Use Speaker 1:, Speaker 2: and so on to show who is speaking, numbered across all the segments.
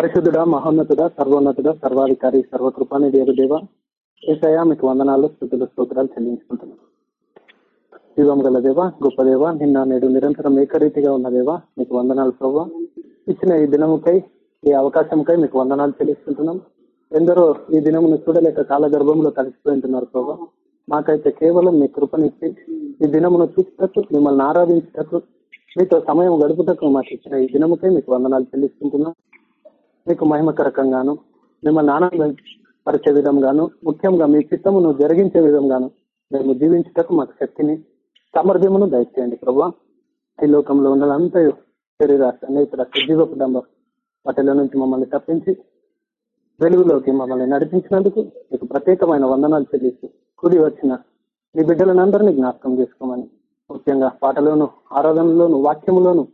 Speaker 1: పరిశుద్ధుడ మహోన్నతుడ సర్వోన్నతుడ సర్వాధికారి సర్వకృపాని దేవదేవ ఏసయ మీకు వందనాలు స్థుతులు స్తోత్రాలు చెల్లించుకుంటున్నాను జీవం గల దేవ గొప్ప దేవ నిన్న నేడు నిరంతరం ఏకరీతిగా ఉన్న దేవ మీకు వందనాలు ప్రభావ. ఇచ్చిన ఈ దినముకై ఈ అవకాశంకై మీకు వందనాలు చెల్లిస్తుంటున్నాం ఎందరో ఈ దినమును చూడలేక కాల గర్భంలో కలిసిపోయింటున్నారు ప్రభావ. మాకైతే కేవలం మీ కృపనిచ్చి ఈ దినమును చూసేటట్టు మిమ్మల్ని ఆరాధించేటట్టు మీతో సమయం గడుపుటకు మాకు ఇచ్చిన ఈ దినముకై మీకు వందనాలు చెల్లిస్తుంటున్నాం మీకు మహిమకరకంగాను మిమ్మల్ని ఆనందం పరిచే విధంగాను ముఖ్యంగా మీ చిత్తమును జరిగించే విధంగాను మేము జీవించటకు మాకు శక్తిని సామర్థ్యమును దయచేయండి ప్రభా. ఈ లోకంలో ఉన్నదంతా శరీర స్నేహితుల జీవ కుటుంబ వాటిలో నుంచి మమ్మల్ని తప్పించి వెలుగులోకి మమ్మల్ని నడిపించినందుకు మీకు ప్రత్యేకమైన వందనాలు చెల్లిస్తూ కూడి వచ్చిన మీ బిడ్డలందరినీ జ్ఞాపకం చేసుకోమని ముఖ్యంగా పాటలోను ఆరాధనలోను వాక్యములోను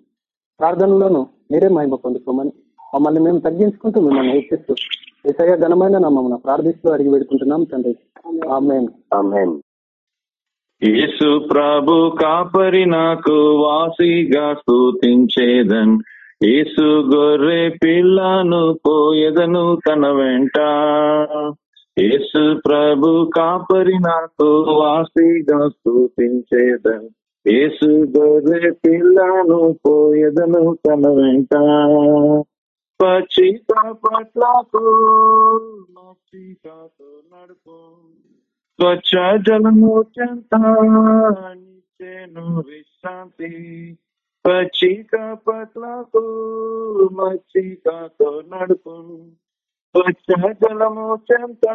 Speaker 1: ప్రార్థనలోను మీరే మహిమ పొందుకోమని మమ్మల్ని మేము తగ్గించుకుంటూ మిమ్మల్ని హెచ్చిస్తూ ఏసయ్య ఘనమైన నామమున ప్రార్థిస్తూ అడిగి పెడుకుంటున్నాం తండ్రి. ఆమెన్.
Speaker 2: ఆమెన్.
Speaker 3: యేసు ప్రభు కాపరి నాకు వాసిగా స్థుతించేదన్ యేసు గొర్రె పిల్లను పోయదను తన వెంట. యేసు ప్రభు కాపరి నాకు వాసిగా స్థుతించేదన్ యేసు గొర్రె పిల్లను పోయదను తన వెంట. పచ్చిక పట్లకు మచ్చికతో నడుపు స్వచ్ఛ జలము చెంత నిచ్చెను విశ్రాంతి. పచ్చిక పట్లకు మచ్చికతో నడుపు. స్వచ్ఛ జలము చెంత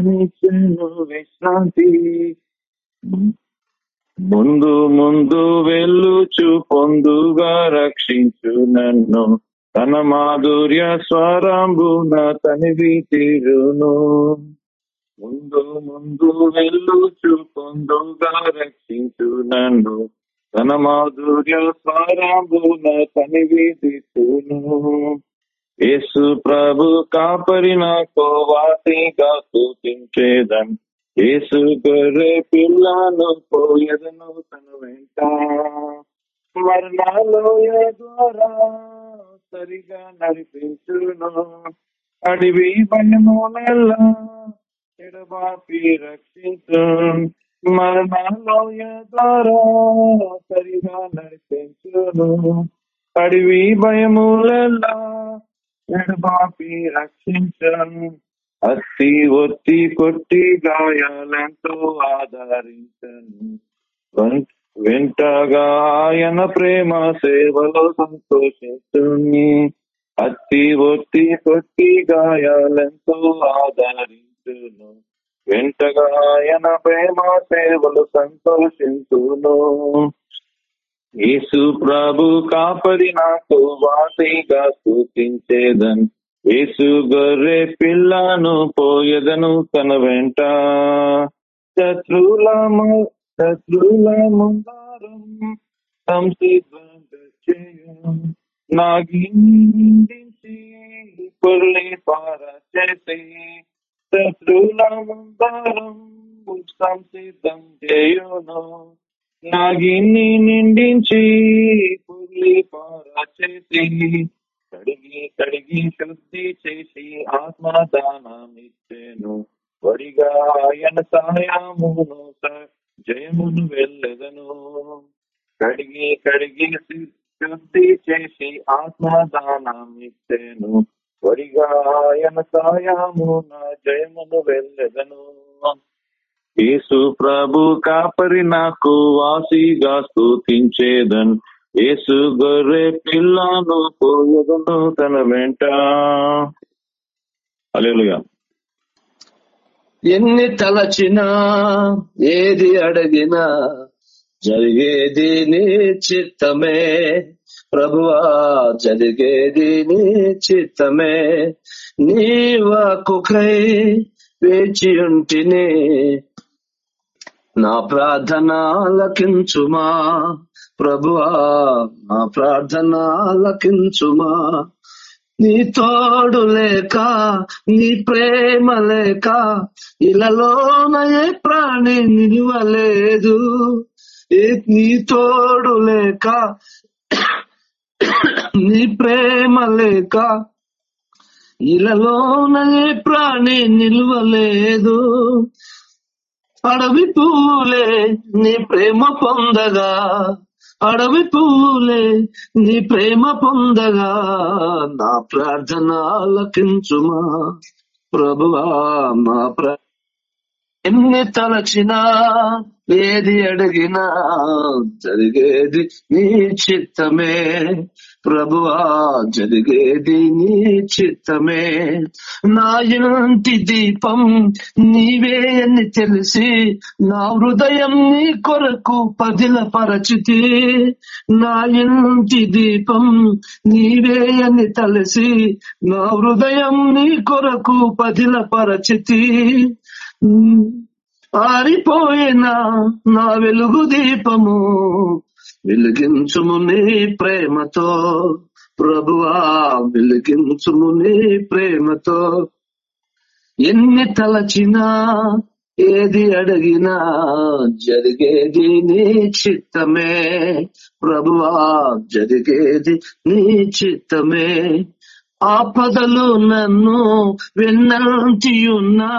Speaker 3: నిచ్చెను విశ్రాంతి. ముందు ముందు వెళ్ళుచు పొందుగా రక్షించు నన్ను. తన మాధుర్య స్వరంబున తనివి తీరును ముందు ముందు వెళ్ళుచు పొందుగా రక్షించు నన్ను. తన మాధుర్య స్వరంబున తనివి తీరును యేసు ప్రభు కాపరి నాకు వాసిగా సూచించేదన్. యేసు గొర్రె పిల్లను పోయదను తన వెంట. మరణాలోయ ద్వారా సరిగా నడిపించును. అడివి భయమునెల్లా ఎడబాపి రక్షించు. మరణాలోయ ద్వారా సరిగా నడిపించును. అడివి భయములెల్లా ఎడబాపి రక్షించను అత్తి ఒత్తి కొట్టి గాయాలెంతో ఆదరించను. వింటగా ఆయన ప్రేమ సేవలో సంతోషిస్తుంది. అత్తి ఒత్తి కొట్టి గాయాలెంతో ఆదరించును. వెంటగా ఆయన ప్రేమ సేవలు సంతోషించును. యేసు ప్రభు కాపరి నాకు వాసిగా సూచించేదన్. యేసు గొర్రె పిల్లను పోయదను తన వెంట. శత్రుల శత్రుల ముందారం సంసిద్ధంగా నాగించి పొర్లి పార చేసి శత్రుల ముందారం సంసిద్ధం చేయును నాగిన్ని నిండించి పుల్లి పార చేసి కడిగి కడిగి శుద్ధి చేసి ఆత్మదానమిచ్చేను వరిగా ఆయన సహాయమును స- జయమును వెళ్ళెదను. కడిగి కడిగి శుద్ధి చేసి ఆత్మదానమిచ్చేను వడిగా ఆయన నా జయమును వెళ్ళెదను. యేసు ప్రభు కాపరి నాకు వాసిగా స్థుతించేదన్ యేసు గొర్రె పిల్లను పోయదను తన వెంట. అలెలుగా
Speaker 4: ఎన్ని తలచినా ఏది అడిగినా జరిగేది నీ చిత్తమే. ప్రభువా జరిగేది నీ చిత్తమే. నీ వాక్కుకై వేచి ఉంటిని. నా ప్రార్థన లకించుమా ప్రభువా నా ప్రార్థన లకించుమా నీ తోడు లేక నీ ప్రేమ లేక ఇలాలోనయే ప్రాణి నిలువలేదు. నీ తోడు లేక నీ ప్రేమ లేక ఇలాలోనయే ప్రాణి నిల్వలేదు. అడవి పూలే నీ ప్రేమ పొందగా అడవి పూలే నీ ప్రేమ పొందగా నా ప్రార్థన ఆలకించుమా ప్రభువా మా ప్ర ఎన్ని తలచినా ఏది అడిగినా జరిగేది నీ చిత్తమే. ప్రభువా జరిగేది నీ చిత్తమే. నా ఇంటి దీపం నీవే అని తెలిసి నా హృదయం నీ కొరకు పదిల పరచితి నా ఇంటి దీపం నీవే అని తెలిసి నా హృదయం నీ కొరకు పదిల పరచితి ఆరిపోయిన నా వెలుగు దీపము. వెలిగించుము నీ ప్రేమతో. ప్రభువా వెలిగించుము నీ ప్రేమతో. ఎన్ని తలచినా ఏది అడిగినా జరిగేది నీ చిత్తమే. ప్రభువా జరిగేది నీ చిత్తమే. ఆపదలు నన్ను వెన్నంటియున్నా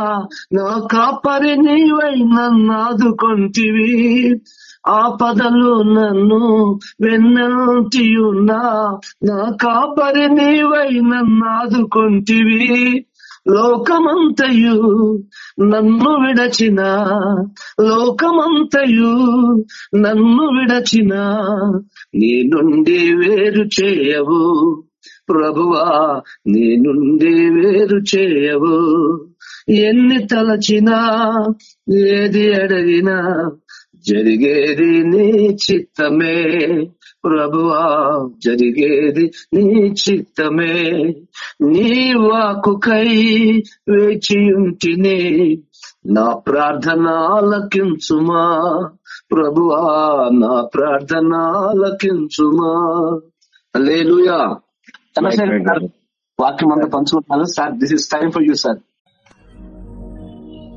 Speaker 4: నా కాపరి నీవై నన్నాదుకొంటివి ఆపదలు నన్ను వెన్నంటియున్నా నా కాపరి నీవై నన్నాదుకొంటివి లోకమంతయు నన్ను విడచిన లోకమంతయు నన్ను విడచిన నీ నుండి వేరు చేయవు. ప్రభువా నీ నుండి వేరు చేయవు. ఎన్ని తలచినా ఏది అడిగినా జరిగేది నీ చిత్తమే. ప్రభువా జరిగేది నీ చిత్తమే. నీ వాకుకై వేచి నా ప్రార్థన ఆలకించుమా ప్రభువా నా ప్రార్థన ఆలకించుమా లేలుయా చంద్రశేఖర్ గారు వాక్యం అంతా పంచుకుంటున్నారు sir this is time for you sir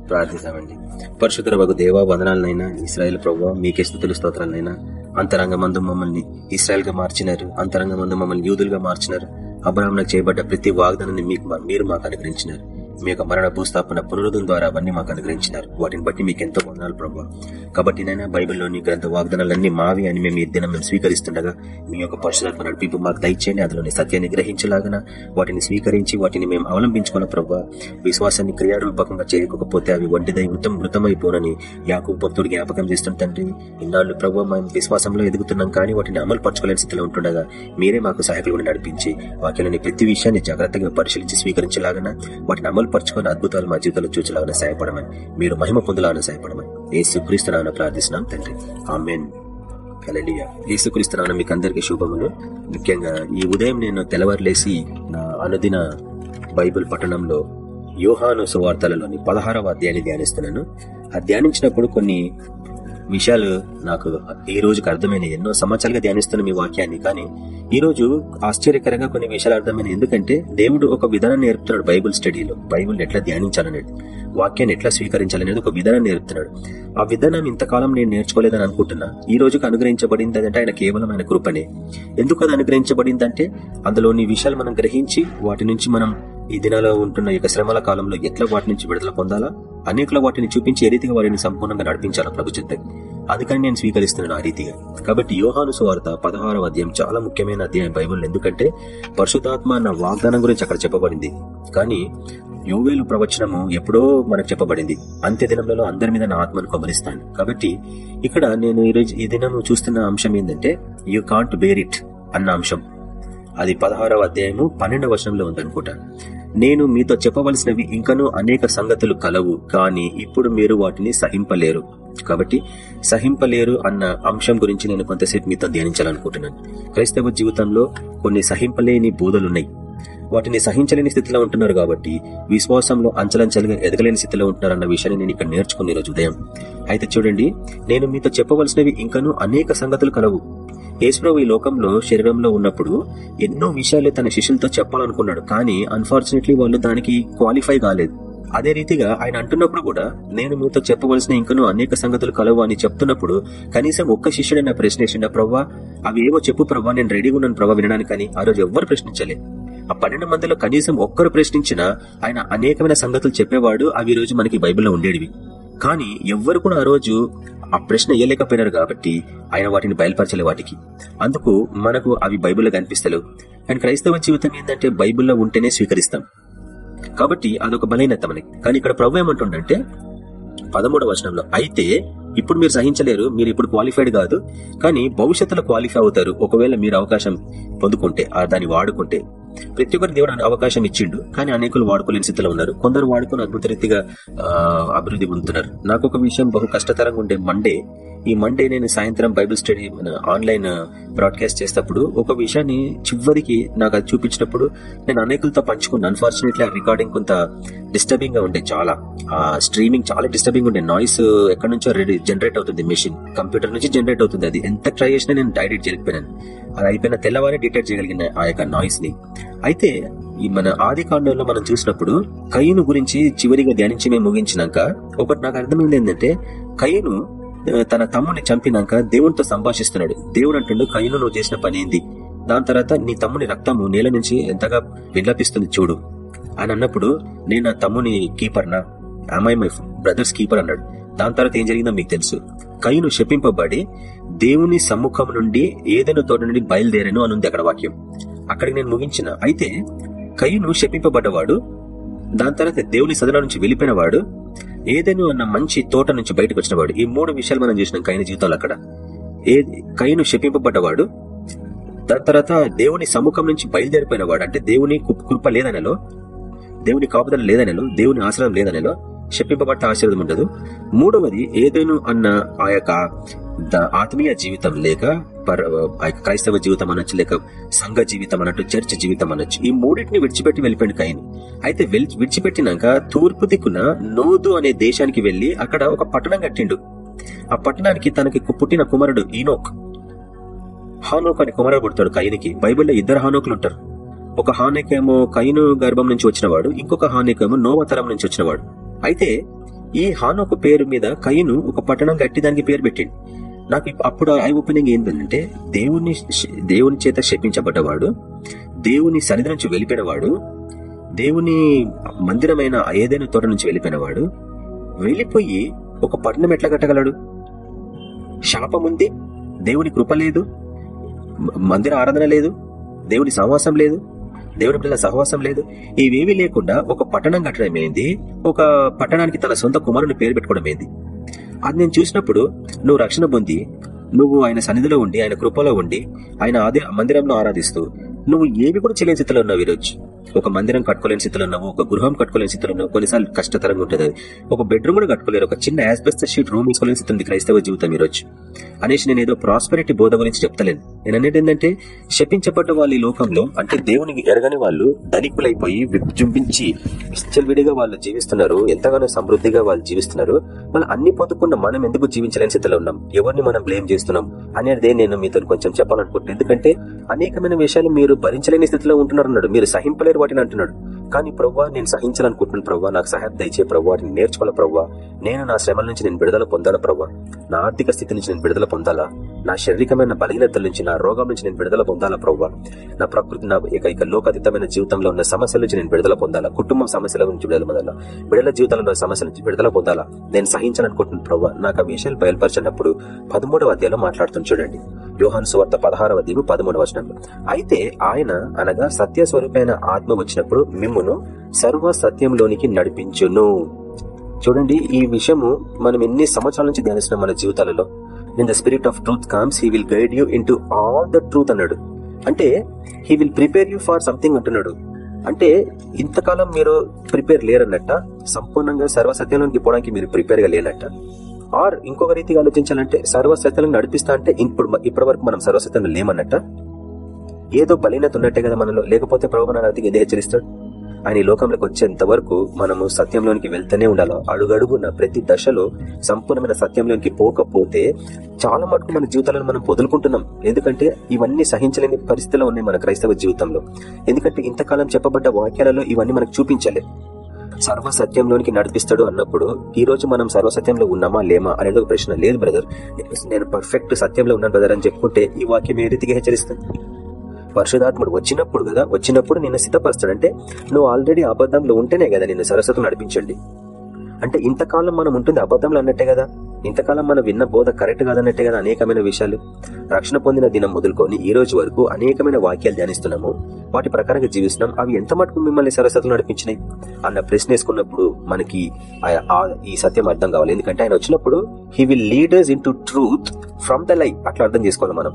Speaker 5: ప్రార్థిస్తామండి. పరిశుద్ధ దేవా వందనాలనైనా ఇస్రాయల్ ప్రభావ మీకే స్థుతులు స్తోత్రాలనైనా అంతరంగ మందు మమ్మల్ని ఇస్రాయల్గా మార్చినారు అంతరంగ మందు మమ్మల్ని యూదులుగా మార్చినారు. అబ్రాహ్మణకు చేయబడ్డ ప్రతి వాగ్దానాన్ని మీకు మీరు మాకు అనుగ్రహించినారు. మీ యొక్క మరణ భూస్థాపన పునరుద్ధం ద్వారా అవన్నీ మాకు అనుగ్రహించినారు. వాటిని బట్టి మీకు ఎంతో వందనాలు ప్రభావ కాబట్టి నైనా బైబిల్లోని గ్రంథ వాగ్దానాలన్నీ మావి అని మేము ఈ దినం మేము స్వీకరిస్తుండగా మీ యొక్క పరిశుధాత్మ నడిపింపు మాకు దయచేయండి. అందులోని సత్యాన్ని గ్రహించలాగన వాటిని స్వీకరించి వాటిని మేము అవలంబించుకున్న ప్రభావ విశ్వాసాన్ని క్రియారూపకంగా చేయకపోతే అవి ఒంటిదై మృతం మృతమైపోనని యాకు భక్తుడు జ్ఞాపకం చేస్తుంటండి ఇన్నాళ్ళు ప్రభావ మేము విశ్వాసంలో ఎదుగుతున్నాం కానీ వాటిని అమలు పరచుకోలేని స్థితిలో ఉంటుండగా మీరే మాకు సహాయకులు నడిపించి వాక్యాలని ప్రతి విషయాన్ని జాగ్రత్తగా పరిశీలించి స్వీకరించలాగన వాటిని అమలు పరచుకొని అద్భుతాలు మా జీవితంలో చూచలాగా సహాయపడమని మీరు మహిమ పొందలాగా సహాయపడమని ఏసుక్రీస్తునామని ప్రార్థిస్తున్నాం తండ్రి. ఆమెన్. హల్లెలూయా. యేసుక్రీస్తునామన మీకు అందరికీ శుభములు. ముఖ్యంగా ఈ ఉదయం నేను తెల్లవారులేసి నా అనుదిన బైబిల్ పట్టణంలో యోహాను సువార్తలలోని పదహారవ అధ్యాయాన్ని ధ్యానిస్తున్నాను. ఆ ధ్యానించినప్పుడు కొన్ని విషయాలు నాకు ఈ రోజుకి అర్థమైన ఎన్నో సంవత్సరాలుగా ధ్యానిస్తున్న మీ వాక్యాన్ని. కానీ ఈ రోజు ఆశ్చర్యకరంగా కొన్ని విషయాలు అర్థమైన ఎందుకంటే దేవుడు ఒక విధానం నేర్పుతున్నాడు బైబుల్ స్టడీలో. బైబుల్ ఎట్లా ధ్యానించాలనేది వాక్యాన్ని ఎట్లా స్వీకరించాలనేది ఒక విధానాన్ని నేర్పుతున్నాడు. ఆ విధానం ఇంతకాలం నేను నేర్చుకోలేదని అనుకుంటున్నా. ఈ రోజుకు అనుగ్రహించబడింది అంటే ఆయన కేవలం ఆయన కృపనే. ఎందుకు అది అనుగ్రహించబడిందంటే అందులోని విషయాలు మనం గ్రహించి వాటి నుంచి మనం ఈ దినాలో ఉంటున్న యొక్క శ్రమల కాలంలో ఎట్లా వాటి నుంచి విడుదల పొందాలా? అనేకల వాటిని చూపించి ఏ రీతిగా వారిని సంపూర్ణంగా నడిపించాలా ప్రభు చింతకి అందుకని నేను స్వీకరిస్తున్నాను ఆ రీతిగా. కాబట్టి యోహాను సువార్త పదహారవ అధ్యాయం చాలా ముఖ్యమైన అధ్యాయం బైబుల్ ఎందుకంటే పరిశుధాత్మ అన్న వాగ్దానం గురించి అక్కడ చెప్పబడింది. కానీ యోవేలు ప్రవచనము ఎప్పుడో మనకు చెప్పబడింది. అంత్య దినంలో అందరి మీద నా ఆత్మను కొమరిస్తాను కాబట్టి ఇక్కడ నేను ఈ రోజు ఈ దినం చూస్తున్న అంశం ఏంటంటే యూ కాంట్ బేర్ ఇట్ అన్న అంశం. అది పదహారవ అధ్యాయము పన్నెండవ వచనంలో ఉందనుకుంటా. నేను మీతో చెప్పవలసినవి ఇంకనూ అనేక సంగతులు కలవు కానీ ఇప్పుడు మీరు వాటిని సహింపలేరు. కాబట్టి సహింపలేరు అన్న అంశం గురించి నేను కొంతసేపు మీతో ధ్యానించాలనుకుంటున్నాను. క్రైస్తవ జీవితంలో కొన్ని సహింపలేని బోధలున్నాయి. వాటిని సహించలేని స్థితిలో ఉంటున్నారు కాబట్టి విశ్వాసంలో అంచలంచలుగా ఎదగలేని స్థితిలో ఉంటున్నారు అన్న విషయాన్ని నేను ఇక్కడ నేర్చుకుని రోజు ఉదయం. అయితే చూడండి నేను మీతో చెప్పవలసినవి ఇంకనూ అనేక సంగతులు కలవు. యేసుప్రభు ఈ లోకంలో శరీరంలో ఉన్నప్పుడు ఎన్నో విషయాలు తన శిష్యులతో చెప్పాలనుకున్నాడు. కానీ అన్ఫార్చునేట్లీ వాళ్ళు దానికి క్వాలిఫై కాలేదు. అదే రీతిగా ఆయన అంటున్నప్పుడు కూడా నేను మీతో చెప్పవలసిన ఇంకనూ అనేక సంగతులు కలవు అని చెప్తున్నప్పుడు కనీసం ఒక్క శిష్యుడు నా ప్రశ్నించిన ప్రవ్వా అవి ఏవో చెప్పు ప్రవ్వా నేను రెడీగా ఉన్నాను ప్రవ్వా వినడానికని ఆ రోజు ఎవ్వరు ప్రశ్నించలేదు ఆ పన్నెండు మందిలో కనీసం ఒక్కరు ప్రశ్నించినా ఆయన అనేకమైన సంగతులు చెప్పేవాడు అవి ఈ రోజు మనకి బైబిల్లో ఉండేవి కానీ ఎవ్వరు కూడా ఆ రోజు ఆ ప్రశ్న వేయలేకపోయినారు కాబట్టి ఆయన వాటిని బయలుపరచలే వాటికి. అందుకు మనకు అవి బైబిల్లో కనిపిస్తలేవు అండ్ క్రైస్తవ జీవితం ఏంటంటే బైబిల్లో ఉంటేనే స్వీకరిస్తాం. కాబట్టి అదొక బలహీనత మనకి. కానీ ఇక్కడ ప్రభు ఏమంటుండంటే పదమూడవ వచనంలో అయితే ఇప్పుడు మీరు సహించలేరు మీరు ఇప్పుడు క్వాలిఫైడ్ కాదు. కానీ భవిష్యత్తులో క్వాలిఫై అవుతారు. ఒకవేళ మీరు అవకాశం పొందుకుంటే ఆ దాన్ని వాడుకుంటే. ప్రతి ఒక్కరి దేవుడు అవకాశం ఇచ్చిండు. కానీ అనేకులు వాడుకోలేని స్థితిలో ఉన్నారు. కొందరు వాడుకుని అద్భుత రీతిగా అభివృద్ధి పొందుతున్నారు. నాకు ఒక విషయం బహు కష్టతరంగా ఉండే మండే ఈ మండే నేను సాయంత్రం బైబిల్ స్టడీ మన ఆన్లైన్ బ్రాడ్కాస్ట్ చేసేటప్పుడు ఒక విషయాన్ని చివరికి నాకు అది చూపించినప్పుడు నేను అనేకులతో పంచుకున్నాను అన్ఫార్చునేట్లీ ఆ రికార్డింగ్ కొంత డిస్టర్బింగ్గా ఉండే చాలా. ఆ స్ట్రీమింగ్ చాలా డిస్టర్బింగ్ ఉండే. నాయిస్ uh, ఎక్కడి నుంచో రెడీ జనరేట్ అవుతుంది మెషిన్ కంప్యూటర్ నుంచి జనరేట్ అవుతుంది. అది ఎంత ట్రై చేసినా నేను డైడెక్ట్ చేయలేకపోయాను అది అయిపోయిన తెల్లవారే డిటెక్ట్ చేయగలిగిన ఆ యొక్క నాయిస్ని. అయితే ఈ మన ఆది కాండంలో మనం చూసినప్పుడు కయ్యను గురించి చివరిగా ధ్యానించి మేము ముగించినాక ఒకటి నాకు అర్థమైంది ఏంటంటే కయ్యను తన తమ్ముని చంపినాక దేవునితో సంభాషిస్తున్నాడు. దేవుడు అంటుండు కయ్యను నువ్వు చేసిన పని ఏంది? దాని తర్వాత నీ తమ్ముని రక్తము నేల నుంచి ఎంతగా విలపిస్తుంది చూడు. అని అన్నప్పుడు నేను నా తమ్ముని కీపర్నా? అమ్మాయి మై బ్రదర్స్ కీపర్ అన్నాడు. దాని తర్వాత ఏం జరిగిందో మీకు తెలుసు. కయ్యను శపింపబడి దేవుని సమ్ముఖం నుండి ఏదైనా తోట నుండి బయలుదేరాను అని ఉంది అక్కడ వాక్యం. అక్కడికి నేను ముగించిన. అయితే కయ్యను శపింపబడ్డవాడు దాని తర్వాత దేవుని సదన నుంచి వెళ్ళిపోయిన వాడు ఏదైనా అన్న మంచి తోట నుంచి బయటకు వచ్చినవాడు. ఈ మూడు విషయాలు మనం చేసినాం కైన జీవితాలు అక్కడ. ఏ కయ్యను శపింపబడ్డవాడు దాని తర్వాత దేవుని సముఖం నుంచి బయలుదేరిపోయిన వాడు అంటే దేవుని కృప- లేదనలో దేవుని కాపుదల లేదనలో దేవుని ఆశ్రయం లేదనలో శపింపబట్ట ఆశీర్వదం ఉండదు. మూడవది ఏదేను అన్న ఆ యొక్క ఆత్మీయ జీవితం లేక క్రైస్తవ జీవితం అనొచ్చు లేక సంఘ జీవితం అనట్టు చర్చ్ జీవితం అనొచ్చు ఈ మూడింటిని విడిచిపెట్టి వెళ్ళిపోయింది కైని. అయితే విడిచిపెట్టినాక తూర్పు దిక్కున నోదు అనే దేశానికి వెళ్ళి అక్కడ ఒక పట్టణం కట్టిండు. ఆ పట్టణానికి తనకి పుట్టిన కుమారుడు ఈనోక్. హానోక్ అనే కుమారుడు పుడతాడు కయనికి బైబిల్లో ఇద్దరు హానోకులు ఉంటారు. ఒక హానేకేమో కయను గర్భం నుంచి వచ్చినవాడు ఇంకొక హానేకేమో నోవతరం నుంచి వచ్చినవాడు. అయితే ఈ హానోకు పేరు మీద కైను ఒక పట్టణం కట్టి దానికి పేరు పెట్టిండు. నాకు అప్పుడు ఐ ఓపెనింగ్ ఏంటంటే దేవుని దేవుని చేత శపించబడ్డవాడు దేవుని సన్నిధి నుంచి వెళ్ళిపోయినవాడు దేవుని మందిరమైన ఏదైనా తోట నుంచి వెళ్ళిపోయినవాడు వెళ్ళిపోయి ఒక పట్టణం ఎట్లా కట్టగలడు? శాపం ఉంది దేవుని కృప లేదు మందిర ఆరాధన లేదు దేవుని సహవాసం లేదు దేవుని పిల్లల సహవాసం లేదు ఇవేవి లేకుండా ఒక పట్టణం కట్టడం ఏంది ఒక పట్టణానికి తన సొంత కుమారుని పేరు పెట్టుకోవడం ఏంది అది నేను చూసినప్పుడు నువ్వు రక్షణ పొంది నువ్వు ఆయన సన్నిధిలో ఉండి ఆయన కృపలో ఉండి ఆయన ఆది మందిరంలో ఆరాధిస్తూ నువ్వు ఏవి కూడా చేయలేని స్థితిలో ఉన్నావు ఈరోజు. ఒక మందిరం కట్టుకోలేని స్థితిలో ఉన్నావు ఒక గృహం కట్టుకోలేని స్థితిలో ఉన్నావు కొన్నిసార్లు కష్టతరంగా ఉంటుంది. అది ఒక బెడ్రూమ్ కూడా కట్టుకోలేరు ఒక చిన్న యాస్బెస్ట్ షీట్ రూమ్ తీసుకోలేని స్థితి ఉంది క్రైస్తవ జీవితం ఈరోజు. అనేసి నేను ఏదో ప్రాస్పెరిటీ బోధ గురించి చెప్తలేను. నేను అనేది ఏంటంటే శపించబడ్డ వాళ్ళు ఈ లోకంలో అంటే దేవునికి ఎరగని వాళ్ళు ధనికులైపోయి విజృంభించి విచ్చలవిడిగా వాళ్ళు జీవిస్తున్నారు ఎంతగానో సమృద్ధిగా వాళ్ళు జీవిస్తున్నారు. మనం అన్ని పొందుకున్న మనం ఎందుకు జీవించలేని స్థితిలో ఉన్నాం? ఎవరిని మనం బ్లేమ్ చేస్తున్నాం? అనేది నేను మీతో కొంచెం చెప్పాలనుకుంటున్నాను ఎందుకంటే అనేకమైన విషయాలు మీరు భరించలేని స్థితిలో ఉంటున్నారు మీరు మీరు సహింపలేరు వాటిని అంటున్నాడు. కానీ ప్రవ్వా నేను సహించాలనుకుంటున్నాను ప్రవ్వా. నాకు సహాయం దయచే ప్రవ్వా వాటిని నేర్చుకోవాల ప్రవ్వా? నేను నా శ్రమల నుంచి నేను విడుదల పొందాలా ప్రవ్వా? నా ఆర్థిక స్థితి నుంచి నేను విడుదల పొందాలా? నా శారీరకమైన బలహీనతల నుంచి నా రోగం నుంచి నేను విడుదల పొందాలా ప్రవ్వా? నా ప్రకృతి నా ఇక ఇక లోకాతీతమైన జీవితంలో ఉన్న సమస్యల నుంచి నేను విడుదల పొందాలా? కుటుంబం సమస్యల నుంచి విడుదల పొందాలా? విడుదల జీవితంలో ఉన్న సమస్యల నుంచి విడుదల పొందాలా? నేను సహించాలనుకుంటున్నాను ప్రవ్వా. నాకు ఆ విషయాలు బయలుపరిచినప్పుడు పదమూడవ అధ్యాయంలో మాట్లాడుతుంది చూడండి. యోహాన్ సువార్త పదహారవ అధ్యాయం పదమూడవ వచనంలో. అయితే ఆయన అనగా సత్య స్వరూపైన ఆత్మ వచ్చినప్పుడు మిమ్మును సర్వ సత్యంలోనికి నడిపించును. చూడండి ఈ విషయము మనం ఎన్ని సంవత్సరాల నుంచి ధ్యానిస్తున్నాం మన జీవితాలలో? In the spirit of truth comes he will guide you in all the truth అన్నాడు. అంటే he will prepare you for something అంటున్నాడు. అంటే ఇంతకాలం మీరు ప్రిపేర్ లేరన్నట్ట సంపూర్ణంగా సర్వసత్యంలోకి పోవడానికి మీరు ప్రిపేర్గా లేనట్ట. ఆర్ ఇంకొక రీతిగా ఆలోచించాలంటే సర్వసత్యాలను నడిపిస్తా అంటే ఇప్పుడు ఇప్పటి వరకు మనం సర్వసత్యంలో లేమన్నట్ట? ఏదో బలీనత ఉన్నట్టే కదా మనలో లేకపోతే ప్రభు నాటికి ఎందుకు హెచ్చరిస్తాడు? ఆయన లోకంలోకి వచ్చేంత వరకు మనము సత్యంలోనికి వెళ్తూనే ఉండాలి. అడుగడుగున ప్రతి దశలో సంపూర్ణమైన సత్యంలోనికి పోకపోతే చాలా మటుకు మన జీవితాలను మనం వదులుకుంటున్నాం ఎందుకంటే ఇవన్నీ సహించలేని పరిస్థితిలో ఉన్నాయి మన క్రైస్తవ జీవితంలో. ఎందుకంటే ఇంతకాలం చెప్పబడ్డ వాక్యాలలో ఇవన్నీ మనకు చూపించాలి. సర్వసత్యంలోనికి నడిపిస్తాడు అన్నప్పుడు ఈ రోజు మనం సర్వసత్యంలో ఉన్నామా లేమా అనేది ఒక ప్రశ్న లేదు బ్రదర్. నేను పర్ఫెక్ట్ సత్యంలో ఉన్నాను బ్రదర్ అని చెప్పుకుంటే ఈ వాక్యం ఏ రీతిగా హెచ్చరిస్తుంది? పరిశుధాత్ముడు వచ్చినప్పుడు కదా వచ్చినప్పుడు నిన్ను సిద్ధపరుస్తాడు అంటే నువ్వు ఆల్రెడీ అబద్ధంలో ఉంటేనే కదా నిన్ను సరస్వతం నడిపించండి. అంటే ఇంతకాలం మనం ఉంటుంది అబద్ధంలో అన్నట్టే కదా? ఇంతకాలం మనం విన్న బోధ కరెక్ట్ కాదన్నట్టే కదా అనేకమైన విషయాలు. రక్షణ పొందిన దినం మొదలుకొని ఈ రోజు వరకు అనేకమైన వాక్యాలు ధ్యానిస్తున్నాము. వాటి ప్రకారంగా జీవిస్తున్నాం. అవి ఎంత మటుకు మిమ్మల్ని సరస్వతులు నడిపించినాయి? అన్న ప్రశ్న వేసుకున్నప్పుడు మనకి ఆ- ఈ సత్యం అర్థం కావాలి. ఎందుకంటే ఆయన వచ్చినప్పుడు he will lead us into truth from the life అట్లా అర్థం చేసుకోవాలి మనం.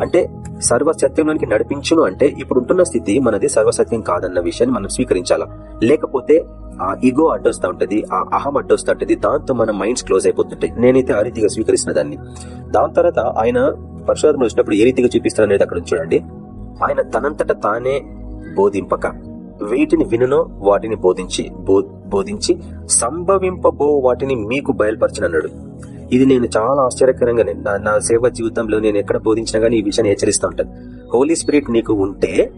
Speaker 5: అంటే సర్వసత్యంలోనికి నడిపించును అంటే ఇప్పుడు ఉంటున్న స్థితి మనది సర్వసత్యం కాదన్న విషయాన్ని మనం స్వీకరించాలా? లేకపోతే ఆ ఇగో అడ్డొస్తా ఉంటది ఆ అహం అడ్డొస్తా ఉంటది దాంతో మన మైండ్స్ క్లోజ్ అయిపోతుంటాయి. నేనైతే ఆ రీతిగా స్వీకరిస్తున్న దాన్ని. దాని తర్వాత ఆయన పరిశోధన వచ్చినప్పుడు ఏ రీతిగా చూపిస్తారనేది అక్కడ చూడండి. ఆయన తనంతట తానే బోధింపక వీటిని వినునో వాటిని బోధించి బో- బోధించి సంభవింపబో వాటిని మీకు బయలుపరచనన్నాడు. ఇది నేను చాలా ఆశ్చర్యకరంగా నేను- నా- నా సేవ జీవితంలో నేను ఎక్కడ బోధించినా గానీ ఈ విషయాన్ని హెచ్చరిస్తూ ఉంటాను. హోలీ స్పిరిట్ నీకు ఉంటే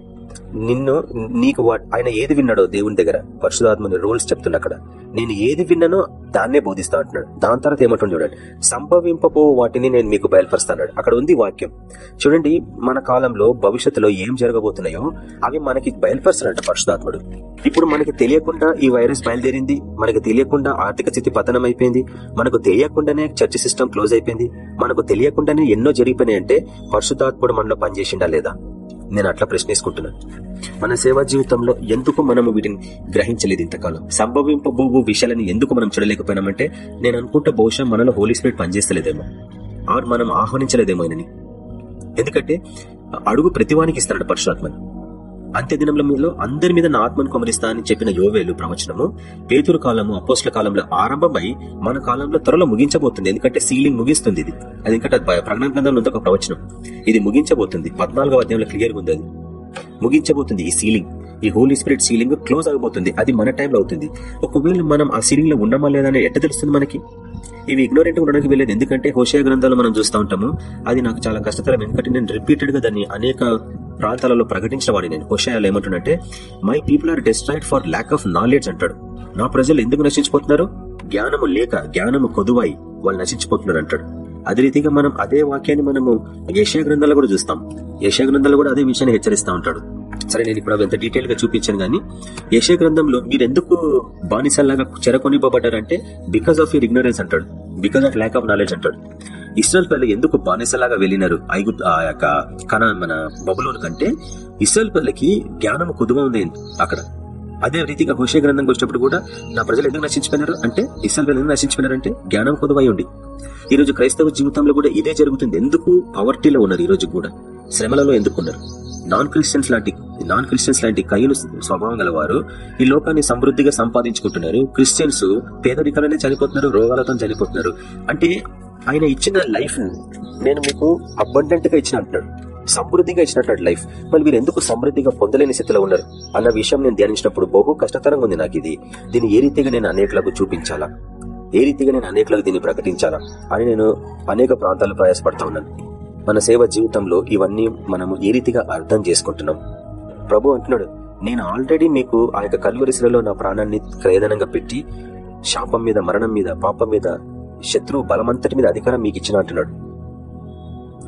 Speaker 5: నిన్ను నీకు వా- ఆయన ఏది విన్నాడో దేవుని దగ్గర పరిశుధాత్మని రూల్స్ చెప్తున్నా అక్కడ. నేను ఏది విన్నానో దాన్నే బోధిస్తా అంటున్నాడు. దాని తర్వాత ఏమంటుంది చూడండి. సంభవింపబో వాటిని నేను మీకు బయలుపరుస్తాను అక్కడ ఉంది వాక్యం. చూడండి మన కాలంలో భవిష్యత్తులో ఏం జరగబోతున్నాయో అవి మనకి బయలుపరుస్తాడంట పరిశుధాత్ముడు ఇప్పుడు మనకి తెలియకుండా ఈ వైరస్ బయలుదేరింది మనకు తెలియకుండా ఆర్థిక స్థితి పతనం అయిపోయింది మనకు తెలియకుండానే చర్చ్ సిస్టమ్ క్లోజ్ అయిపోయింది మనకు తెలియకుండానే ఎన్నో జరిగిపోయినాయి అంటే పరిశుద్ధాత్ముడు మనలో పనిచేసిండా లేదా? నేను అట్లా ప్రశ్నేసుకుంటున్నాను. మన సేవా జీవితంలో ఎందుకు మనం వీటిని గ్రహించలేదు ఇంతకాలం? సంభవింపబోవు విషయాలని ఎందుకు మనం చూడలేకపోయినామంటే నేను అనుకుంటా బహుశా మనలో హోలీ స్పిరిట్ పనిచేస్తలేదేమో. ఆర్ మనం ఆహ్వానించలేదేమో ఆయనని. ఎందుకంటే అడుగు ప్రతివానికి ఇస్తాడు పరశురాత్మని అంత్య దినంలో మీలో అందరి మీద నా ఆత్మను కుమరిస్తా అని చెప్పిన యోవేలు ప్రవచనము పేతురు కాలము అపోస్ల కాలంలో ఆరంభమై మన కాలంలో త్వరలో ముగించబోతుంది. ఎందుకంటే సీలింగ్ ముగిస్తుంది ఇది. అది ఎందుకంటే ప్రకటన గ్రంథంలో ఉంది ఒక ప్రవచనం. ఇది ముగించబోతుంది. పద్నాలుగో అధ్యాయంలో క్లియర్ ఉంది అది. ముగించబోతుంది ఈ సీలింగ్. ఈ హోలీ స్పిరిట్ సీలింగ్ క్లోజ్ అవబోతుంది అది మన టైంలో అవుతుంది. ఒకవేళ మనం ఆ సీలింగ్లో ఉన్నామా లేదా ఎట్ట తెలుస్తుంది మనకి? ఇవి ఇగ్నోరెంట్ ఉండడానికి వెళ్ళేది ఎందుకంటే హోషయ గ్రంథాలు మనం చూస్తూ ఉంటాము అది నాకు చాలా కష్టతరం. ఎందుకంటే నేను రిపీటెడ్గా దాన్ని అనేక ప్రాంతాలలో ప్రకటించిన వాడిని నేను. హోషయాలు ఏమంటున్నట్టే my people are destroyed for lack of knowledge అంటాడు. నా ప్రజలు ఎందుకు నశించిపోతున్నారు? జ్ఞానము లేక జ్ఞానము కొదువై వాళ్ళు నశించిపోతున్నారు అంటాడు. అదే రీతిగా మనం అదే వాక్యాన్ని మనము యశా గ్రంథాలు కూడా చూస్తాం. యశా గ్రంథాలు కూడా అదే విషయాన్ని హెచ్చరిస్తూ ఉంటాడు. సరే నేను ఇప్పుడు ఎంత డీటెయిల్గా చూపించాను కానీ యశ గ్రంథంలో మీరు ఎందుకు బానిసల్లాగా చెరకొనిపోబడ్డారంటే బికాస్ ఆఫ్ యూర్ ఇగ్నోరెన్స్ అంటాడు. Because of lack of knowledge అంటాడు. ఇస్రాయల్ పిల్లలు ఎందుకు బానిసలాగా వెళ్ళినారు? ఐగు ఆ యొక్క కన మన బబులోని కంటే ఇస్రాయల్ పిల్లలకి జ్ఞానం కుదుగా ఉంది అక్కడ. అదే రీతిగా హోషే గ్రంథం వచ్చినప్పుడు కూడా నా ప్రజలు ఎందుకు నశించిపోయినారు? అంటే ఇస్రాయల్ పిల్లలు ఎందుకు నశించిపోయినారంటే జ్ఞానం కుదువై ఉండి. ఈ రోజు క్రైస్తవ జీవితంలో కూడా ఇదే జరుగుతుంది. ఎందుకు? పవర్టీలో ఉన్నారు ఈ రోజు కూడా. శ్రమలలో ఎందుకున్నారు నాన్ క్రిస్టియన్స్ లాంటి నాన్ క్రిస్టియన్స్ లాంటి కయ్యలు స్వభావం గలవారు ఈ లోకాన్ని సమృద్ధిగా సంపాదించుకుంటున్నారు. క్రిస్టియన్స్ పేదరికాలనే చనిపోతున్నారు రోగాలతో చనిపోతున్నారు. అంటే ఆయన ఇచ్చిన లైఫ్ నేను మీకు అబండెంట్గా ఇచ్చిన అంటున్నాడు సమృద్ధిగా ఇచ్చినట్టు లైఫ్ మరి మీరు ఎందుకు సమృద్ధిగా పొందలేని స్థితిలో ఉన్నారు? అన్న విషయం నేను ధ్యానించినప్పుడు బహు కష్టతరంగా ఉంది నాకు ఇది. దీన్ని ఏ రీతిగా నేను అనేకలకు చూపించాలా? ఏ రీతిగా నేను అనేకలకు దీన్ని ప్రకటించాలా? అని నేను అనేక ప్రాంతాల్లో ప్రయాసపడతా ఉన్నాను. మన సేవ జీవితంలో ఇవన్నీ మనము ఏ రీతిగా అర్థం చేసుకుంటున్నాం? ప్రభు అంటున్నాడు నేను ఆల్రెడీ మీకు ఆ యొక్క కల్వరిశిలలో నా ప్రాణాన్ని క్రయదనంగా పెట్టి శాపం మీద మరణం మీద పాపం మీద శత్రువు బలమంతటి మీద అధికారం మీకు ఇచ్చిన అంటున్నాడు.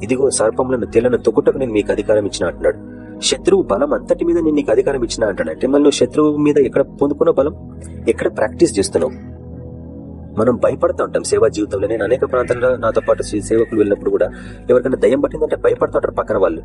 Speaker 5: ఇదిగో సర్పములను తెల్లను తొక్కుటకు నేను మీకు అధికారం ఇచ్చిన అంటున్నాడు. శత్రువు బలం అంతటి మీద నేను నీకు అధికారం ఇచ్చిన అంటాడు. అంటే మళ్ళీ శత్రువు మీద ఎక్కడ పొందుకున్న బలం? ఎక్కడ ప్రాక్టీస్ చేస్తున్నావు? మనం భయపడతా ఉంటాం. సేవా జీవితంలో నేను అనేక ప్రాంతాల్లో నాతో పాటు సేవకులు వెళ్ళినప్పుడు కూడా ఎవరికైనా దయ్యం పట్టిందంటే భయపడుతుంటారు పక్కన వాళ్ళు.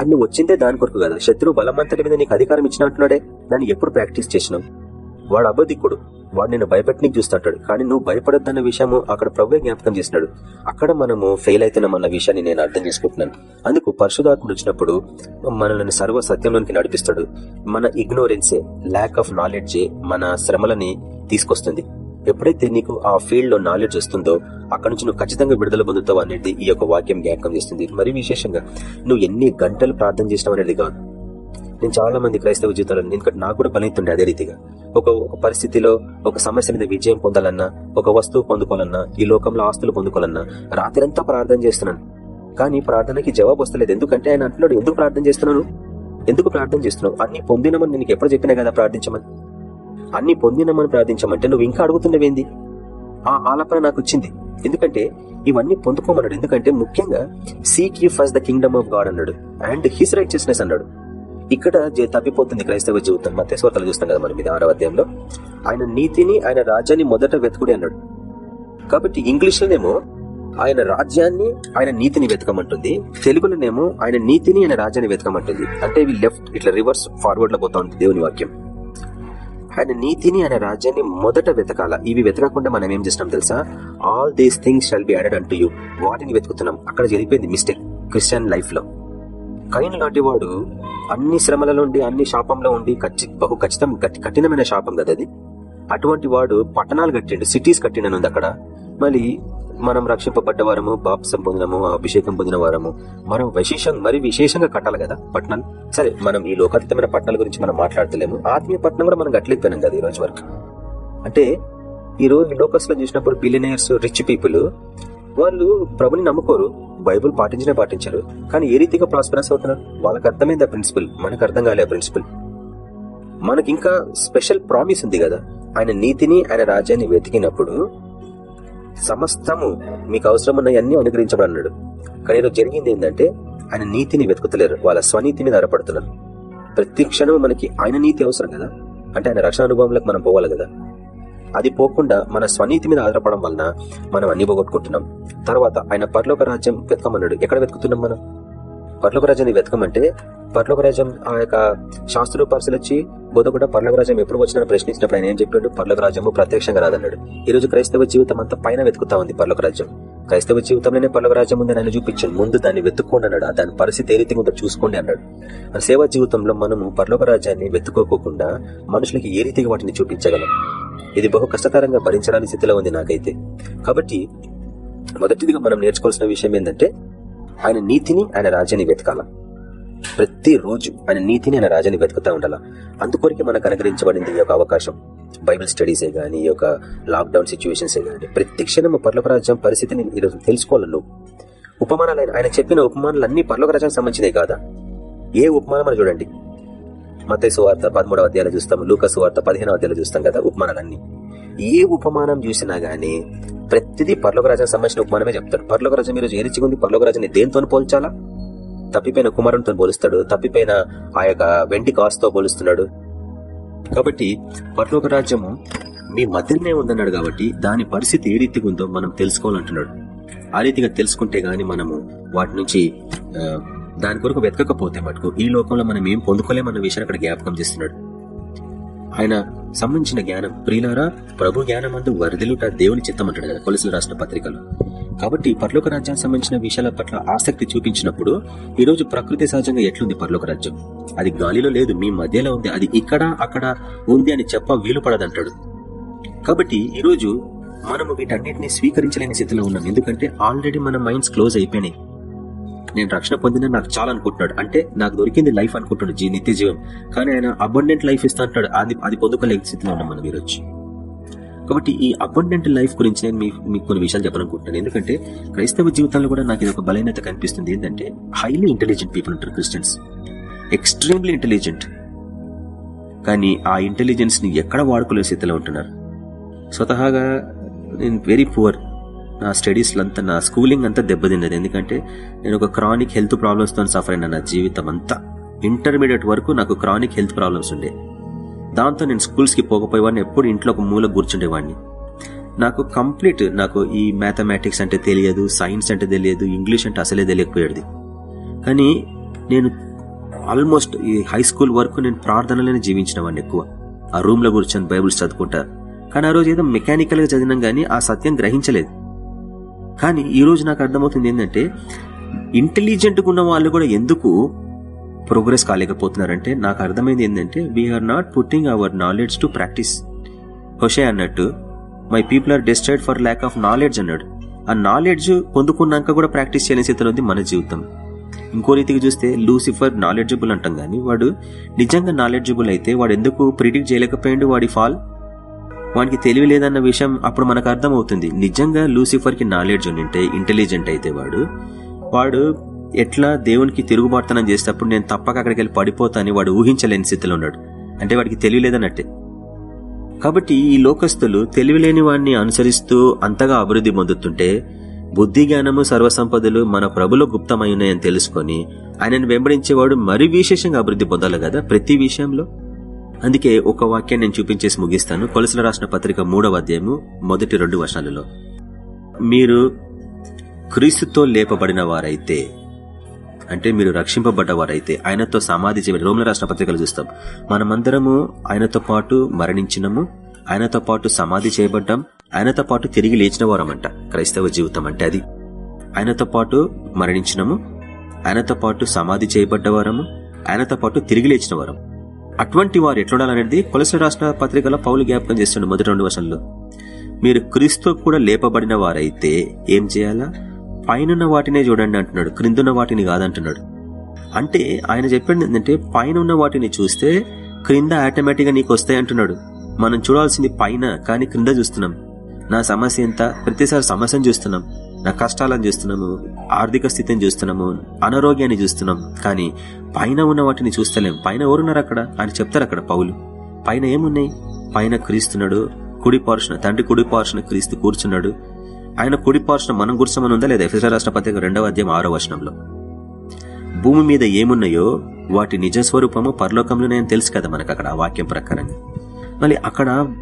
Speaker 5: అన్ని వచ్చిందే దాని కొరకు కదా. శత్రువు బలమంతటి మీద నీకు అధికారం ఇచ్చినట్టున్నాడే దాన్ని ఎప్పుడు ప్రాక్టీస్ చేసినావు? వాడు అబద్ధికుడు. వాడు నేను భయపెట్టనికి చూస్తుంటాడు కానీ నువ్వు భయపడొద్దన్న విషయము అక్కడ ప్రభువే జ్ఞాపకం చేసినాడు. అక్కడ మనము ఫెయిల్ అవుతున్నామన్న విషయాన్ని నేను అర్థం చేసుకుంటున్నాను. అందుకు పరిశుధాత్ముడు వచ్చినప్పుడు మనల్ని సర్వ సత్యంలోనికి నడిపిస్తాడు. మన ఇగ్నోరెన్సే ల్యాక్ ఆఫ్ నాలెడ్జే మన శ్రమలని తీసుకొస్తుంది. ఎప్పుడైతే నీకు ఆ ఫీల్డ్లో నాలెడ్జ్ వస్తుందో అక్కడ నుంచి నువ్వు ఖచ్చితంగా విడుదల పొందుతావు అనేది ఈ యొక్క వాక్యం జ్ఞాపకం చేస్తుంది. మరి విశేషంగా నువ్వు ఎన్ని గంటలు ప్రార్థన చేసినావు అనేది కాదు. నేను చాలా మంది క్రైస్తవ జీవితాలను ఎందుకంటే నాకు కూడా పని అదే రీతిగా. ఒక ఒక పరిస్థితిలో ఒక సమస్య మీద విజయం పొందాలన్నా ఒక వస్తువు పొందుకోవాలన్నా ఈ లోకంలో ఆస్తులు పొందుకోవాలన్నా రాత్రంతా ప్రార్థన చేస్తున్నాను. కానీ ప్రార్థనకి జవాబు వస్తలేదు. ఎందుకంటే ఆయన అంటున్నాడు ఎందుకు ప్రార్థన చేస్తున్నాను? ఎందుకు ప్రార్థన చేస్తున్నావు? అన్ని పొందినమని నేను ఎప్పుడు చెప్పినా కదా ప్రార్థించమని. అన్ని పొందినమని ప్రార్థించమంటే నువ్వు ఇంకా అడుగుతున్నవేంది? ఆ ఆలపన నాకు వచ్చింది ఎందుకంటే ఇవన్నీ పొందుకోమన్నాడు. ఎందుకంటే ముఖ్యంగా seek you first the kingdom of God అన్నాడు. అండ్ హిస్ రైచియస్నెస్ అన్నాడు. ఇక్కడ జే- తప్పిపోతుంది క్రైస్తవ జీవితం. మత్స్యవార్తలు చూస్తాం కదా మనం ఇది ఆరవ అధ్యాయంలో. ఆయన నీతిని ఆయన రాజ్యాన్ని మొదట వెతుకుడి అన్నాడు. కాబట్టి ఇంగ్లీష్ లోనేమో ఆయన రాజ్యాన్ని ఆయన నీతిని వెతకమంటుంది. తెలుగులోనేమో ఆయన నీతిని ఆయన రాజ్యాన్ని వెతకమంటుంది. అంటే ఇవి లెఫ్ట్ ఇట్లా రివర్స్ ఫార్వర్డ్లో పోతా ఉంది దేవుని వాక్యం. ఆయన నీతిని ఆయన రాజ్యాన్ని మొదట వెతకాల. ఇవి వెతకకుండా మనం ఏం చేస్తున్నాం తెలుసా? All these things shall be added అంటూ యూ వాటిని వెతుకుతున్నాం. అక్కడ జరిగిపోయింది మిస్టేక్ క్రిస్టియన్ లైఫ్లో కైన్ లాంటి వాడు అన్ని శ్రమలలో ఉండి అన్ని శాపంలో ఉండి బహు ఖచ్చితం కఠినమైన శాపం కదా అది? అటువంటి వాడు పట్టణాలు కట్టిండు సిటీస్ కట్టిననుంది అక్కడ. మళ్ళీ మనం రక్షింపబడ్డ వారము బాప్సం పొందినము అభిషేకం పొందిన వారము మనం విశేషం మరి విశేషంగా కట్టాలి కదా పట్టణాలు సరే మనం ఈ లోకాతీతమైన పట్టణాల గురించి మనం మాట్లాడతలేము. ఆత్మీయ పట్టణం కూడా మనం గట్లెక్కిపోయినాం కదా ఈ రోజు వరకు. అంటే ఈ రోజు లోకస్లో చూసినప్పుడు బిలియనర్స్ రిచ్ పీపుల్ వాళ్ళు ప్రభుని నమ్ముకోరు బైబుల్ పాటించినే పాటించారు. కానీ ఏ రీతిగా ప్రాస్పరస్ అవుతున్నారు? వాళ్ళకి అర్థమైంది ఆ ప్రిన్సిపల్ మనకు అర్థం కాలే ఆ ప్రిన్సిపల్ మనకి ఇంకా స్పెషల్ ప్రామిస్ ఉంది కదా. ఆయన నీతిని ఆయన రాజ్యాన్ని వెతికినప్పుడు సమస్తము మీకు అవసరమున్నవన్నీ అనుగ్రహించబడన్నాడు అన్నాడు కానీ ఈరోజు జరిగింది ఏంటంటే ఆయన నీతిని వెతుకుతలేరు. వాళ్ళ స్వనీతి మీద ఆధారపడుతున్నారు ప్రతి క్షణం మనకి ఆయన నీతి అవసరం కదా? అంటే ఆయన రక్షణ అనుభవంలోకి మనం పోవాలి కదా? అది పోకుండా మన స్వనీతి మీద ఆధారపడడం వలన మనం అన్ని పోగొట్టుకుంటున్నాం. తర్వాత ఆయన పరలోక రాజ్యం వెతకమన్నాడు. ఎక్కడ వెతుకుతున్నాం మనం? పరలోక రాజ్యాన్ని వెతకమంటే పరలోక రాజ్యం ఆ యొక్క శాస్త్రులు పరిశీలించి బోధకుడ పరలోక రాజ్యం ఎప్పుడు వచ్చినా ప్రశ్నించినప్పుడు ఆయన ఏం చెప్పాడు? పరలోక రాజ్యము ప్రత్యక్షంగా రాదన్నాడు. ఈ రోజు క్రైస్తవ జీవితం అంతా పైన వెతుకుతా ఉంది పరలోక రాజ్యం క్రైస్తవ జీవితంలోనే పరలోక రాజ్యం ఉందని ఆయన చూపించాడు ముందు దాన్ని వెతుక్కోండి అన్నాడు. దాని పరిస్థితి ఏ రీతిగా ఉందో చూసుకోండి అన్నాడు. మన సేవా జీవితంలో మనము పరలోక రాజ్యాన్ని వెతుక్కోకుండా మనుషులకి ఏ రీతిగా వాటిని చూపించగలం? ఇది బహు కష్టతరంగా భరించడానికి స్థితిలో ఉంది నాకైతే. కాబట్టి మొదటిదిగా మనం నేర్చుకోవాల్సిన విషయం ఏంటంటే ఆయన నీతిని ఆయన రాజ్యాన్ని వెతకాల. ప్రతిరోజు ఆయన నీతిని ఆయన రాజ్యాన్ని వెతుకుతా ఉండాల. అందుకొరికి మనకు అనుగ్రహించబడింది ఈ యొక్క అవకాశం. బైబిల్ స్టడీసే కానీ ఈ యొక్క లాక్డౌన్ సిచ్యువేషన్స్ గానీ ప్రతి క్షణం పర్లోకరాజ్యం పరిస్థితిని ఈరోజు తెలుసుకోవాలి నువ్వు ఉపమానాలు ఆయన- చెప్పిన ఉపమానాలు అన్ని పర్లోక సంబంధించినవి కాదా? ఏ ఉపమానం చూడండి. మత సువార్త పదమూడవ అధ్యాయాలు చూస్తాం లూక సువార్త పదిహేనవ అధ్యాయులు చూస్తాం కదా ఉపమానాలన్నీ. ఏ ఉపమానం చూసినా గానీ ప్రతిదీ పర్లోకరాజానికి సంబంధించిన ఉపమానమే చెప్తాడు. పర్లోకరాజు మీరు ఈరోజు ఏ రీతిగా ఉంది? పర్లోక పోల్చాలా? తప్పిపోయిన కుమారునితో పోలుస్తాడు తప్పిపోయిన ఆ యొక్క వెండి కాసుతో పోలుస్తున్నాడు. కాబట్టి పర్లోకరాజ్యం రాజ్యము మీ మధ్యలోనే ఉందన్నాడు కాబట్టి దాని పరిస్థితి ఏ రీతిగా ఉందో మనం తెలుసుకోవాలంటున్నాడు. ఆ రీతిగా తెలుసుకుంటే గాని మనము వాటి నుంచి దాని కొరకు వెతకకపోతే మటుకు ఈ లోకంలో మనం ఏం పొందుకోలేమన్న విషయాన్ని అక్కడ జ్ఞాపకం చేస్తున్నాడు. ఆయన సంబంధించిన జ్ఞానం ప్రియులారా ప్రభు జ్ఞానం అందు వరదలుట దేవుని చిత్తం అంటాడు కదా కొలసలు రాసిన పత్రికలో. కాబట్టి పర్లోక రాజ్యానికి సంబంధించిన విషయాల పట్ల ఆసక్తి చూపించినప్పుడు ఈ రోజు ప్రకృతి సహజంగా ఎట్లుంది పర్లోక రాజ్యం? అది గాలిలో లేదు మీ మధ్యలో ఉంది అది ఇక్కడ అక్కడ ఉంది అని చెప్ప వీలు పడదంటాడు. కాబట్టి ఈరోజు మనము వీటన్నిటిని స్వీకరించలేని స్థితిలో ఉన్నాం. ఎందుకంటే ఆల్రెడీ మన మైండ్స్ క్లోజ్ అయిపోయినాయి. నేను రక్షణ పొందిన నాకు చాలా అనుకుంటున్నాడు. అంటే నాకు దొరికింది లైఫ్ అనుకుంటున్నాడు జీ నిత్య జీవం కానీ ఆయన అబండెంట్ లైఫ్ ఇస్తా అంటాడు అది అది పొందుకోలేని స్థితిలో ఉన్నాం మనం ఈరోజు. కాబట్టి ఈ అబండెంట్ లైఫ్ గురించి నేను మీ- మీకు కొన్ని విషయాలు చెప్పాలనుకుంటున్నాను. ఎందుకంటే క్రైస్తవ జీవితంలో కూడా నాకు ఇది ఒక బలహీనత కనిపిస్తుంది. ఏంటంటే హైలీ ఇంటెలిజెంట్ పీపుల్ ఉంటారు క్రిస్టియన్స్ ఎక్స్ట్రీమ్లీ ఇంటెలిజెంట్ కానీ ఆ ఇంటెలిజెన్స్ని ఎక్కడ వాడుకోలే స్థితిలో ఉంటున్నారు. స్వతహాగా నేను వెరీ పువర్ నా స్టడీస్ అంతా నా స్కూలింగ్ అంతా దెబ్బతిన్నది. ఎందుకంటే నేను ఒక క్రానిక్ హెల్త్ ప్రాబ్లమ్స్తో సఫర్ అయిన నా జీవితం అంతా. ఇంటర్మీడియట్ వరకు నాకు క్రానిక్ హెల్త్ ప్రాబ్లమ్స్ ఉండే. దాంతో నేను స్కూల్స్కి పోకపోయేవాడిని ఎప్పుడు ఇంట్లో ఒక మూల కూర్చుండేవాడిని. నాకు కంప్లీట్ నాకు ఈ మ్యాథమెటిక్స్ అంటే తెలియదు సైన్స్ అంటే తెలియదు ఇంగ్లీష్ అంటే అసలే తెలియకపోయేది. కానీ నేను ఆల్మోస్ట్ ఈ హై స్కూల్ వరకు నేను ప్రార్థనలోనే జీవించిన వాడిని ఎక్కువ. ఆ రూమ్లో కూర్చొని బైబుల్స్ చదువుకుంటా. కానీ ఆ రోజు ఏదో మెకానికల్గా చదివినాం గానీ ఆ సత్యం గ్రహించలేదు. కానీ ఈ రోజు నాకు అర్థమవుతుంది ఏంటంటే ఇంటెలిజెంట్ ఉన్న వాళ్ళు కూడా ఎందుకు ప్రోగ్రెస్ కాలేకపోతున్నారంటే నాకు అర్థమైంది ఏంటంటే we are not putting our knowledge to practice హుషే అన్నట్టు my people are destroyed for lack of knowledge అన్నాడు. ఆ నాలెడ్జ్ పొందుకున్నాక కూడా ప్రాక్టీస్ చేయని స్థితిలో ఉంది మన జీవితం. ఇంకో రీతికి చూస్తే లూసిఫర్ నాలెడ్జబుల్ అంటాం కానీ వాడు నిజంగా నాలెడ్జబుల్ అయితే వాడు ఎందుకు ప్రిడిక్ట్ చేయలేకపోయాడు వాడి ఫాల్ వానికి తెలివి లేదన్న విషయం అప్పుడు మనకు అర్థమవుతుంది. నిజంగా లూసిఫర్కి నాలెడ్జ్ ఉంటే ఇంటెలిజెంట్ అయితే వాడు వాడు ఎట్లా దేవునికి తిరుగుబాటుతనం చేసేటప్పుడు నేను తప్పక అక్కడికి వెళ్ళి పడిపోతానని వాడు ఊహించలేని స్థితిలో ఉన్నాడు. అంటే వాడికి తెలియలేదన్నట్టే కాబట్టి ఈ లోకస్తులు తెలివిలేని వాడిని అనుసరిస్తూ అంతగా అభివృద్ధి పొందుతుంటే బుద్ధి జ్ఞానము సర్వసంపదలు మన ప్రభులో గుప్తమై ఉన్నాయని తెలుసుకొని ఆయనను వెంబడించేవాడు మరి విశేషంగా అభివృద్ధి పొందాలి కదా ప్రతి విషయంలో? అందుకే ఒక వాక్యాన్ని నేను చూపించేసి ముగిస్తాను. కొలసల రాసిన పత్రిక మూడవ అధ్యాయము మొదటి రెండు వర్షాలలో మీరు క్రీస్తుతో లేపబడిన వారైతే అంటే మీరు రక్షింపబడ్డ వారైతే ఆయనతో సమాధి చేయబడి రోమిల రాష్ట్ర పత్రికలు చూస్తాం. మనమందరము ఆయనతో పాటు మరణించినము ఆయనతో పాటు సమాధి చేయబడ్డాం ఆయనతో పాటు తిరిగి లేచిన వారమంట. క్రైస్తవ జీవితం అంటే అది. ఆయనతో పాటు మరణించినము ఆయనతో పాటు సమాధి చేయబడ్డవారము ఆయనతో పాటు తిరిగి లేచిన వారం. అటువంటి వారు ఎట్లుండాలనేది కొలస రాష్ట్ర పత్రికలో పౌలు జ్ఞాపకం చేస్తుండే మొదటి రెండు వర్షంలో మీరు క్రీస్తు కూడా లేపబడిన వారైతే ఏం చేయాలా? పైనున్న వాటినే చూడండి అంటున్నాడు. క్రిందున్న వాటిని కాదంటున్నాడు. అంటే ఆయన చెప్పింది ఏంటంటే పైన ఉన్న వాటిని చూస్తే క్రింద ఆటోమేటిక్గా నీకు వస్తాయి అంటున్నాడు. మనం చూడాల్సింది పైన కానీ క్రింద చూస్తున్నాం. నా సమస్య ఎంత? ప్రతిసారి సమస్యను చూస్తున్నాం. నా కష్టాలను చూస్తున్నాము ఆర్థిక స్థితిని చూస్తున్నాము అనారోగ్యాన్ని చూస్తున్నాం కానీ పైన ఉన్న వాటిని చూస్తలేం. పైన ఎవరున్నారు అక్కడ? అని చెప్తారు అక్కడ పౌలు. పైన ఏమున్నాయి? పైన క్రీస్తున్నాడు కుడిపార్షణ తండ్రి కుడిపార్షణ క్రీస్తు కూర్చున్నాడు. ఆయన కుడి మనం కూర్చోమని ఉందా లేదా? ఎఫ్ఎస్ఆర్ రాష్ట్ర పత్రిక రెండవ అధ్యాయం ఆరో వర్షంలో భూమి మీద ఏమున్నాయో వాటి నిజ స్వరూపము పరలోకంలోనే తెలుసు కదా మనకు అక్కడ వాక్యం ప్రకారంగా. మళ్ళీ అక్కడ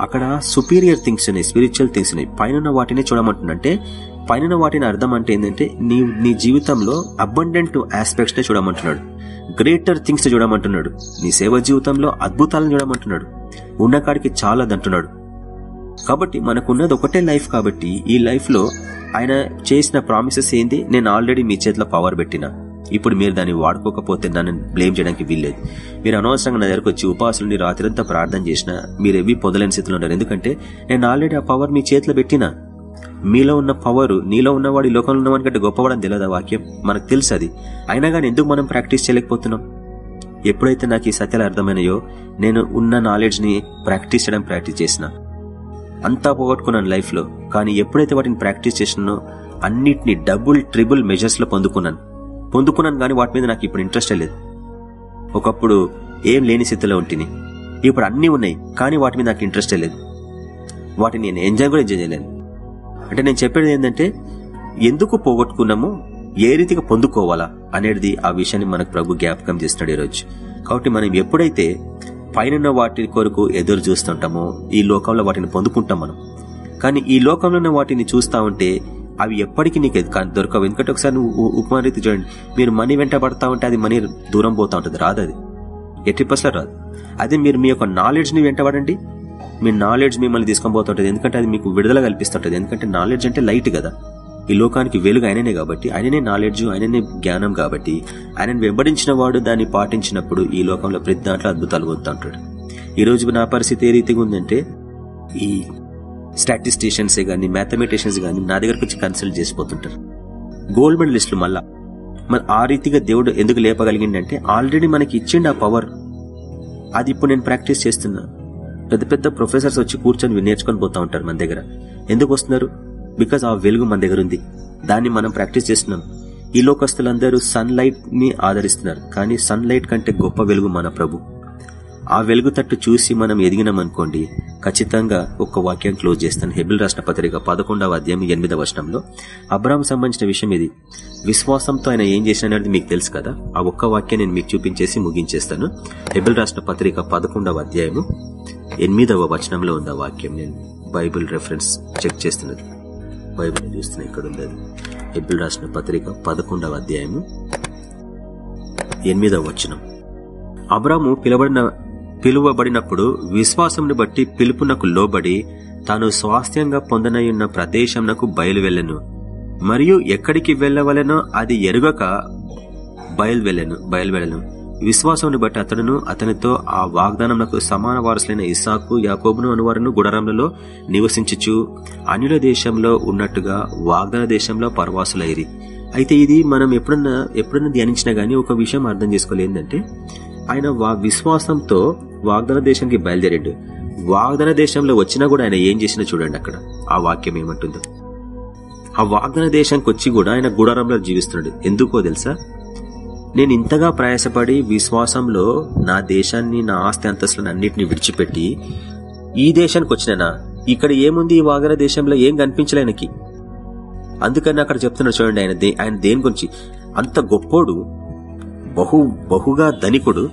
Speaker 5: అక్కడ సుపీరియర్ థింగ్స్ ఉన్నాయి స్పిరిచువల్ థింగ్స్ ఉన్నాయి. పైన వాటిని చూడమంటుందంటే పైన వాటిని అర్థం అంటే ఏంటంటే నీ నీ జీవితంలో అబండెంట్ ఆస్పెక్ట్స్ నే చూడమంటున్నాడు. Greater things చూడమంటున్నాడు. నీ సేవ జీవితంలో అద్భుతాలను చూడమంటున్నాడు. ఉన్నకాడికి చాలదంటున్నాడు. కాబట్టి మనకున్నది ఒకటే లైఫ్ కాబట్టి ఈ లైఫ్లో ఆయన చేసిన ప్రామిసెస్ ఏంది? నేను ఆల్రెడీ మీ చేతిలో పవర్ పెట్టిన. ఇప్పుడు మీరు దాన్ని వాడుకోకపోతే నన్ను బ్లేమ్ చేయడానికి వీల్లేదు. మీరు అనవసరంగా నా దగ్గరకు వచ్చి ఉపాసులని రాత్రంతా ప్రార్థన చేసినా మీరు ఎవి పొందలేని స్థితిలో ఉన్నారు. ఎందుకంటే నేను ఆల్రెడీ ఆ పవర్ మీ చేతిలో పెట్టినా. మీలో ఉన్న పవర్ నీలో ఉన్నవాడు ఈ లోకంలో ఉన్నవాడి కంటే గొప్పవాడని తెలియదు వాక్యం? మనకు తెలుసు అది అయినా కానీ ఎందుకు మనం ప్రాక్టీస్ చేయలేకపోతున్నాం? ఎప్పుడైతే నాకు ఈ సత్యాలు అర్థమైనాయో నేను ఉన్న నాలెడ్జ్ని ప్రాక్టీస్ చేయడం ప్రాక్టీస్ చేసిన. అంతా పోగొట్టుకున్నాను లైఫ్లో. కానీ ఎప్పుడైతే వాటిని ప్రాక్టీస్ చేసినానో అన్నిటిని డబుల్ ట్రిబుల్ మెజర్స్లో పొందుకున్నాను. పొందుకున్నాను కానీ వాటి మీద నాకు ఇప్పుడు ఇంట్రెస్ట్ లేదు. ఒకప్పుడు ఏం లేని స్థితిలో ఉంటుంది ఇప్పుడు అన్నీ ఉన్నాయి కానీ వాటి మీద నాకు ఇంట్రెస్ట్ లేదు. వాటిని నేను ఎంజాయ్ కూడా ఎంజాయ్ చేయలేను అంటే నేను చెప్పేది ఏంటంటే ఎందుకు పోగొట్టుకున్నామో ఏ రీతిగా పొందుకోవాలా అనేది ఆ విషయాన్ని మనకు ప్రభు జ్ఞాపకం చేస్తున్నాడు ఈరోజు. కాబట్టి మనం ఎప్పుడైతే పైన వాటి కొరకు ఎదురు చూస్తుంటామో ఈ లోకంలో వాటిని పొందుకుంటాం మనం. కానీ ఈ లోకంలో ఉన్న వాటిని చూస్తా ఉంటే అవి ఎప్పటికీ నీకు దొరకవు. ఎందుకంటే ఒకసారి నువ్వు ఉపమారీతి చూడండి. మీరు మనీ వెంట పడతా ఉంటే అది మనీ దూరం పోతా ఉంటుంది. రాదు అది ఎట్టి పర్సెంట్ రాదు. అదే మీరు మీ యొక్క నాలెడ్జ్ని వెంటబడండి మీ నాలెడ్జ్ మిమ్మల్ని తీసుకొని పోతుంటుంది. ఎందుకంటే అది మీకు విడుదల కల్పిస్తుంటుంది. ఎందుకంటే నాలెడ్జ్ అంటే లైట్ కదా. ఈ లోకానికి వెలుగు ఆయననే కాబట్టి ఆయననే నాలెడ్జ్ ఆయననే జ్ఞానం కాబట్టి ఆయనను వెంబడించిన వాడు దాన్ని పాటించినప్పుడు ఈ లోకంలో ప్రతి దాంట్లో అద్భుతాలు పొందుతుంటాడు. ఈ రోజు నా పరిస్థితి ఏ రీతిగా ఉందంటే ఈ స్టాటిస్టిషియన్స్ గానీ మ్యాథమెటిషియన్స్ గానీ నా దగ్గరకు వచ్చి కన్సల్ట్ చేసిపోతుంటారు. గోల్డ్ మెడలిస్టులు మళ్ళా. మరి ఆ రీతిగా దేవుడు ఎందుకు లేపగలిగిందంటే ఆల్రెడీ మనకి ఇచ్చిండు ఆ పవర్ అది ఇప్పుడు నేను ప్రాక్టీస్ చేస్తున్నా. పెద్ద పెద్ద ప్రొఫెసర్స్ వచ్చి కూర్చొని నేర్చుకొని పోతా ఉంటారు మన దగ్గర. ఎందుకు వస్తున్నారు? బికాస్ ఆ వెలుగు మన దగ్గర ఉంది. దాన్ని మనం ప్రాక్టీస్ చేస్తున్నాం. ఈ లోకస్తులందరూ సన్ లైట్ని ఆదరిస్తున్నారు. కానీ సన్ లైట్ కంటే గొప్ప వెలుగు మన ప్రభు. ఆ వెలుగు తట్టు చూసి మనం ఎదిగినామనుకోండి ఖచ్చితంగా ఒక వాక్యం క్లోజ్ చేస్తాను. హెబిల్ రాష్ట్ర పత్రిక పదకొండవ అధ్యాయం ఎనిమిదవ వర్షంలో అబ్రామ్ సంబంధించిన విషయం ఇది. విశ్వాసంతో ఆయన ఏం చేసినది మీకు తెలుసు కదా? ఆ ఒక్క వాక్యం నేను మీకు చూపించేసి ముగించేస్తాను. హెబిల్ రాష్ట్ర పత్రిక పదకొండవ అధ్యాయము ఎనిమిదవ వచనంలో ఉన్న వాక్యం నేను బైబిల్ రెఫరెన్స్ చెక్ చేస్తున్నది. బైబిల్ చూస్తున్నా ఇక్కడ ఉంది అది రాసిన పత్రిక పదకొండవ అధ్యాయము ఎనిమిదవ వచనం. అబ్రాము పిలబడిన పిలువబడినప్పుడు విశ్వాసంను బట్టి పిలుపునకు లోబడి తాను స్వాస్థ్యంగా పొందనయున్న ప్రదేశంనకు బయలువెళ్ళెను. మరియు ఎక్కడికి వెళ్ళవలెనో అది ఎరుగక బయలువెళ్ళెను బయలువెళ్ళను. విశ్వాసముని బట్టి అతడును అతనితో ఆ వాగ్దానంకు సమాన వారసులైన ఇసాకు యాకోబును అనువారును గుడారంలలో నివసించుచు అన్యుల దేశంలో ఉన్నట్టుగా వాగ్దాన దేశంలో పరవాసులైరి. అయితే ఇది మనం ఎప్పుడన్నా ఎప్పుడన్నా ధ్యానించినా గానీ ఒక విషయం అర్థం చేసుకోలేదంటే ఆయన ఆయన విశ్వాసంతో వాగ్దాన దేశానికి బయలుదేరాడు. వాగ్దాన దేశంలో వచ్చినా కూడా ఆయన ఏం చేసినా చూడండి అక్కడ. ఆ వాక్యం ఏమంటుందో. ఆ వాగ్దాన దేశానికి వచ్చి కూడా ఆయన గుడారంలో జీవిస్తున్నాడు. ఎందుకో తెలుసా? నేను ఇంతగా ప్రయాసపడి విశ్వాసంలో నా దేశాన్ని నా ఆస్తి అంతస్తులను అన్నింటినీ విడిచిపెట్టి ఈ దేశానికి వచ్చినానా? ఇక్కడ ఏముంది? ఈ వాగర దేశంలో ఏం కనిపించలేనికి అందుకని అక్కడ చెప్తున్నాడు చూడండి ఆయన దే- ఆయన దేని గురించి? అంత గొప్పోడు బహు బహుగా ధనికుడు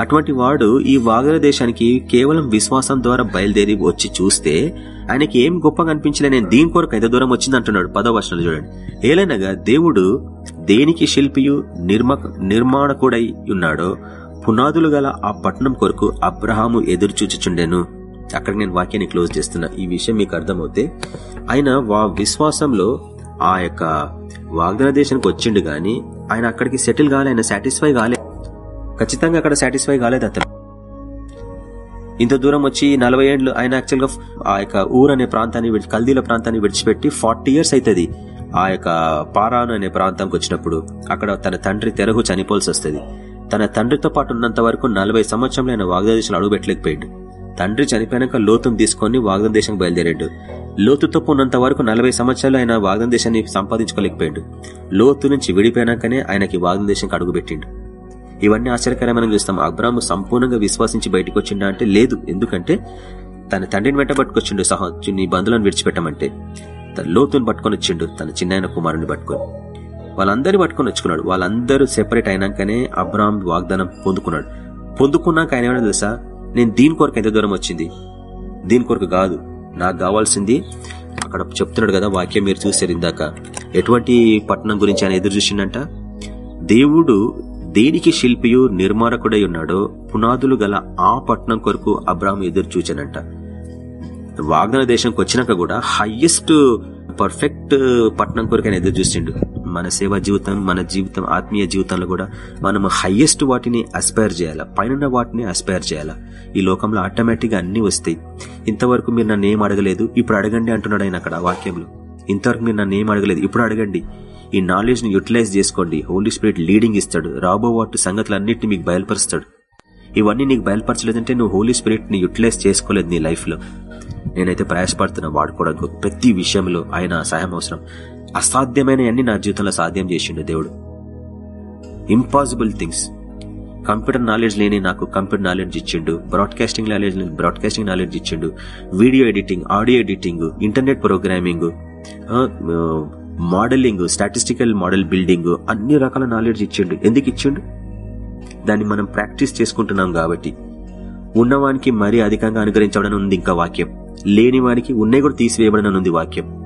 Speaker 5: అటువంటి వాడు ఈ వాగర దేశానికి కేవలం విశ్వాసం ద్వారా బయలుదేరి వచ్చి చూస్తే ఆయనకి ఏం గొప్పగా అనిపించలే నేను దీని కొరకు ఎంత దూరం వచ్చింది అంటున్నాడు పదో వర్షాలు చూడండి. ఏలైనగా దేవుడు దేనికి శిల్పియు నిర్మ నిర్మాణకుడై ఉన్నాడో పునాదులు గల ఆ పట్టణం కొరకు అబ్రహాము ఎదురు చూచుచుండెను. అక్కడ నేను వాక్యాన్ని క్లోజ్ చేస్తున్నా ఈ విషయం మీకు అర్థమవుతే ఆయన వా విశ్వాసంలో ఆ యొక్క వాగ్దాన దేశానికి వచ్చిండు గాని ఆయన అక్కడికి సెటిల్ కాలే ఆయన సాటిస్ఫై కాలే. ఖచ్చితంగా అక్కడ సాటిస్ఫై కాలేదు అతను. ఇంత దూరం వచ్చి నలభై ఏళ్ళు ఆయన యాక్చువల్గా ఆ యొక్క ఊరు అనే ప్రాంతాన్ని కల్దీల ప్రాంతాన్ని విడిచిపెట్టి ఫార్టీ ఇయర్స్ అవుతుంది ఆ యొక్క పారాను అనే ప్రాంతానికి వచ్చినప్పుడు. అక్కడ తన తండ్రి తెరహు చనిపోవాల్సి వస్తుంది. తన తండ్రితో పాటు ఉన్నంత వరకు నలభై సంవత్సరంలో ఆయన వాగ్దాన దేశంలో తండ్రి చనిపోయాక లోతును తీసుకొని వాగ్దాన దేశానికి బయలుదేరాడు. లోతుతో ఉన్నంత వరకు నలభై సంవత్సరాలు ఆయన వాగ్దాన దేశాన్ని సంపాదించుకోలేకపోయాడు. లోతు నుంచి విడిపోయినాకనే ఆయనకి వాగ్దాన దేశానికి అడుగుపెట్టిండు ఇవన్నీ ఆశ్చర్యకరమైన చూస్తాం. అబ్రాము సంపూర్ణంగా విశ్వాసించి బయటకు వచ్చిండా అంటే లేదు. ఎందుకంటే తన తండ్రిని వెంట పట్టుకొచ్చిండు సహా నీ బంధువులను విడిచిపెట్టమంటే తన లోతుని పట్టుకొని వచ్చిండు తన చిన్న కుమారుని పట్టుకొని. వాళ్ళందరినీ పట్టుకొని వచ్చుకున్నాడు. వాళ్ళందరూ సెపరేట్ అయినాకనే అబ్రామ్ వాగ్దానం పొందుకున్నాడు. పొందుకున్నాక ఆయన ఏమైనా తెలుసా? నేను దీని కొరకు ఎంత దూరం వచ్చింది? దీని కొరకు కాదు. నాకు కావాల్సింది అక్కడ చెప్తున్నాడు కదా వాక్యం మీరు చూసారు ఇందాక. ఎటువంటి పట్టణం గురించి ఆయన ఎదురు చూసిండంట? దేవుడు దేనికి శిల్పియు నిర్మాణకుడై ఉన్నాడో పునాదులు గల ఆ పట్టణం కొరకు అబ్రాహం ఎదురు చూచానంట వాగ్న దేశంకి వచ్చినాక కూడా హయ్యెస్ట్ పర్ఫెక్ట్ పట్టణం కొరకు ఆయన ఎదురు చూసిండు మన సేవా జీవితం మన జీవితం ఆత్మీయ జీవితంలో కూడా మనం హయ్యెస్ట్ వాటిని అస్పైర్ చేయాలా పైన వాటిని అస్పైర్ చేయాలా. ఈ లోకంలో ఆటోమేటిక్ అన్నీ అన్ని వస్తాయి. ఇంతవరకు మీరు నన్ను ఏం అడగలేదు ఇప్పుడు అడగండి అంటున్నాడు ఆయన అక్కడ వాక్యంలో. ఇంతవరకు మీరు నన్ను ఏం అడగలేదు ఇప్పుడు అడగండి. ఈ నాలెడ్జ్ని యూటిలైజ్ చేసుకోండి. హోలీ స్పిరిట్ లీడింగ్ ఇస్తాడు. రాబో వాటి సంగతులన్నింటినీ మీకు బయలుపరుస్తాడు. ఇవన్నీ నీకు బయలుపరచలేదంటే నువ్వు హోలీ స్పిరిట్ని యూటిలైజ్ చేసుకోలేదు నీ లైఫ్లో. నేనైతే ప్రయాసపడుతున్నా వాడుకోవడానికి ప్రతి విషయంలో ఆయన సహాయం అవసరం. అసాధ్యమైన అన్ని నా జీవితంలో సాధ్యం చేసిండు దేవుడు. ఇంపాసిబుల్ థింగ్స్ కంప్యూటర్ నాలెడ్జ్ లేని నాకు కంప్యూటర్ నాలెడ్జ్ ఇచ్చిండు. బ్రాడ్కాస్టింగ్ నాలెడ్జ్ లేని బ్రాడ్కాస్టింగ్ నాలెడ్జ్ ఇచ్చిండు. Video editing audio editing internet programming modelling statistical model building అన్ని రకాల నాలెడ్జ్ ఇచ్చిండు. ఎందుకు ఇచ్చిండు? దాన్ని మనం ప్రాక్టీస్ చేసుకుంటున్నాం కాబట్టి. ఉన్నవానికి మరీ అధికంగా అనుగ్రహించబడని ఉంది ఇంకా వాక్యం. లేని వానికి ఉన్నే కూడా తీసివేయబడని ఉంది వాక్యం.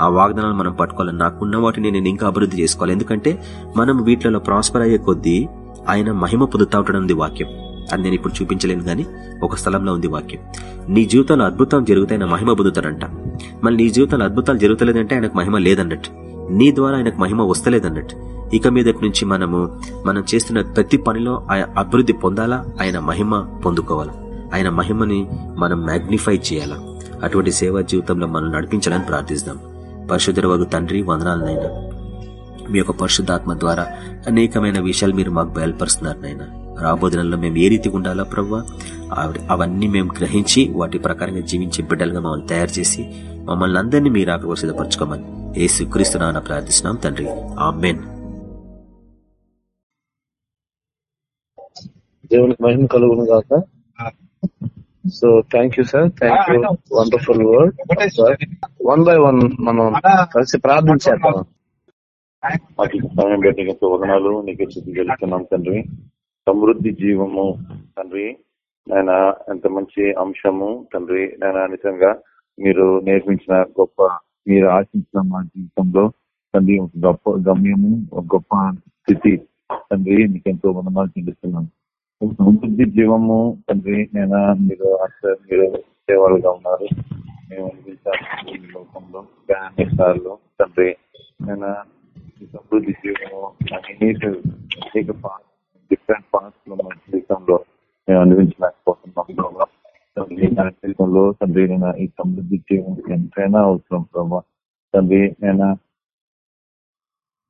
Speaker 5: ఆ వాగ్దానాలు మనం పట్టుకోవాలి. నాకున్న వాటిని నేను ఇంకా అభివృద్ధి చేసుకోవాలి. ఎందుకంటే మనం వీటిలో ప్రాస్పర్ అయ్యే కొద్దీ ఆయన మహిమ పొందుతా ఉంటాడని వాక్యం. అది నేను ఇప్పుడు చూపించలేను గాని ఒక స్థలంలో ఉంది వాక్యం. నీ జీవితంలో అద్భుతం జరుగుతాయన మహిమ పొందుతాడంట. మళ్ళీ నీ జీవితంలో అద్భుతాలు జరుగుతలేదంటే ఆయనకు మహిమ లేదన్నట్టు. నీ ద్వారా ఆయనకు మహిమ వస్తలేదన్నట్టు. ఇక మీదటి నుంచి మనము మనం చేస్తున్న ప్రతి పనిలో ఆయన అభివృద్ధి పొందాలా? ఆయన మహిమ పొందుకోవాలా? ఆయన మహిమని మనం మ్యాగ్నిఫై చేయాలా? అటువంటి సేవా జీవితంలో మనం నడిపించాలని ప్రార్థిస్తాం పరిశుద్ధ వగు తండ్రి వందనాలనైనా మీ యొక్క పరిశుద్ధాత్మ ద్వారా అనేకమైన విషయాలు మీరు మాకు బయలుపరుస్తున్నారు నాయన. రాబోదినంలో మేము ఏ రీతిగా ఉండాలా ప్రవ్వా? అవన్నీ మేము గ్రహించి వాటి ప్రకారంగా జీవించే బిడ్డలుగా మమ్మల్ని తయారు చేసి మమ్మల్ని అందరినీ మీరు ఆకలి సిద్ధపరచుకోమని ఏ స్వీకరిస్తున్నాన ప్రార్థిస్తున్నాం తండ్రి. ఆమెన్.
Speaker 4: దేవునికి మహిమ కలుగును గాక. So thank you sir thank you wonderful word one by one మనం కలిసి ప్రార్థన చేద్దాం
Speaker 6: మాకు సమయం వదనాలు. నీకు తెలుస్తున్నాం తండ్రి. సమృద్ధి జీవము తండ్రి. నాయన ఎంత మంచి అంశము తండ్రి. నాయన నిజంగా మీరు నేర్పించిన గొప్ప మీరు ఆశించిన మా జీవితంలో తండ్రి ఒక గొప్ప గమ్యము ఒక గొప్ప స్థితి. తండ్రి మీకు ఎంతో వదనాలు చెల్లిస్తున్నాం సమృద్ధి జీవము తండ్రి. నేను మీరు మీరు సేవలుగా ఉన్నారు. మేము ఈ లోకంలో అన్ని సార్లు తండ్రి. నేను సమృద్ధి జీవము అనేక అనేక డిఫరెంట్ పార్ట్స్లో మన జీవితంలో మేము అనుభవించలేకపోతున్నాం ప్రభావ జీవితంలో తండ్రి నేను ఈ సమృద్ధి జీవం ఎంతైనా అవసరం ప్రభావ తండ్రి నేను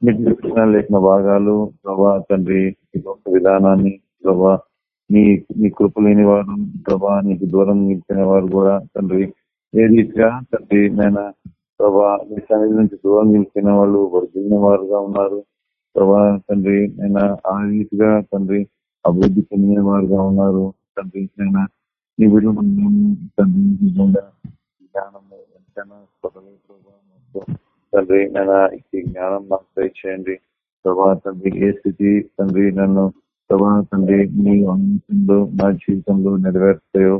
Speaker 6: మీకు చెప్పిన లేఖన భాగాలు ప్రభా తండ్రి ఈ విధానాన్ని ప్రభా నీ నీ కృప లేని వారు ప్రభా నీకు దూరం నిలిచిన వారు కూడా తండ్రి. ఏ రీతిగా తండ్రి నేను ప్రభా నీ సన్నిధి నుంచి దూరం నిలిచిన వాళ్ళు వర్ధిల్లిన వారుగా ఉన్నారు. ప్రభా తండ్రి నేను ఆ రీతిగా తండ్రి అభివృద్ధి చెందిన వారుగా ఉన్నారు. తండ్రి నేను నీ వీళ్ళు తండ్రి ఎంతైనా తండ్రి నేను ఈ జ్ఞానం నాకు దయచేయండి. ప్రభా తండ్రి ఏ స్థితి తండ్రి నన్ను ప్రభా తండ్రి నీ అంశంలో నా జీవితంలో నెరవేర్తాయో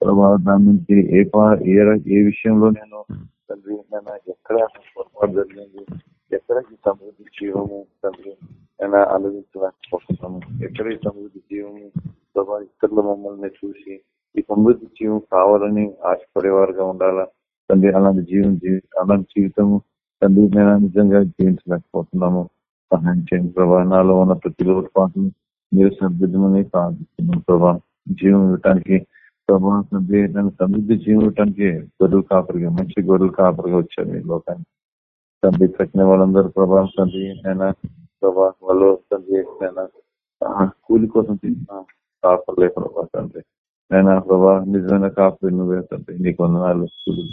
Speaker 6: ప్రభా దాని నుంచి ఏ పా ఏ ఏ విషయంలో నేను తండ్రి నేను ఎక్కడ పొరపాటు జరిగింది ఎక్కడ ఈ సమృద్ధి జీవము తండ్రి అయినా ఆలోచించలేకపోతున్నాము ఎక్కడ ఈ సమృద్ధి జీవము ప్రభా ఇతరులు మమ్మల్ని చూసి ఈ సమృద్ధి జీవం కావాలని ఆశపడేవారుగా ఉండాలా తండ్రి అలాంటి జీవం అలాంటి జీవితము తండ్రి నేను నిజంగా జీవించలేకపోతున్నాము సహాయం చేయండి ప్రభా నాలో ఉన్న ప్రతి లోటుపాట్లు మీరు సమృద్ధమని ప్రార్థిస్తున్నాం ప్రభా జీవం ఇవ్వటానికి ప్రభా తండ్రి నన్ను సమృద్ధి జీవం ఇవ్వటానికి గొర్రెలు కాపరిగా మంచి గొర్రెలు కాపరిగా వచ్చారు ఈ లోకానికి తండ్రి తక్కిన వాళ్ళందరూ ప్రభావం తండ్రి అయినా ప్రభా వాళ్ళు తండ్రి నేను కూలి కోసం తీసిన కాపర్లే ప్రభా తండ్రి. అయినా ప్రభా నిజమైన కాపరి నువ్వే తండ్రి. నీకు వందనాలు కూలి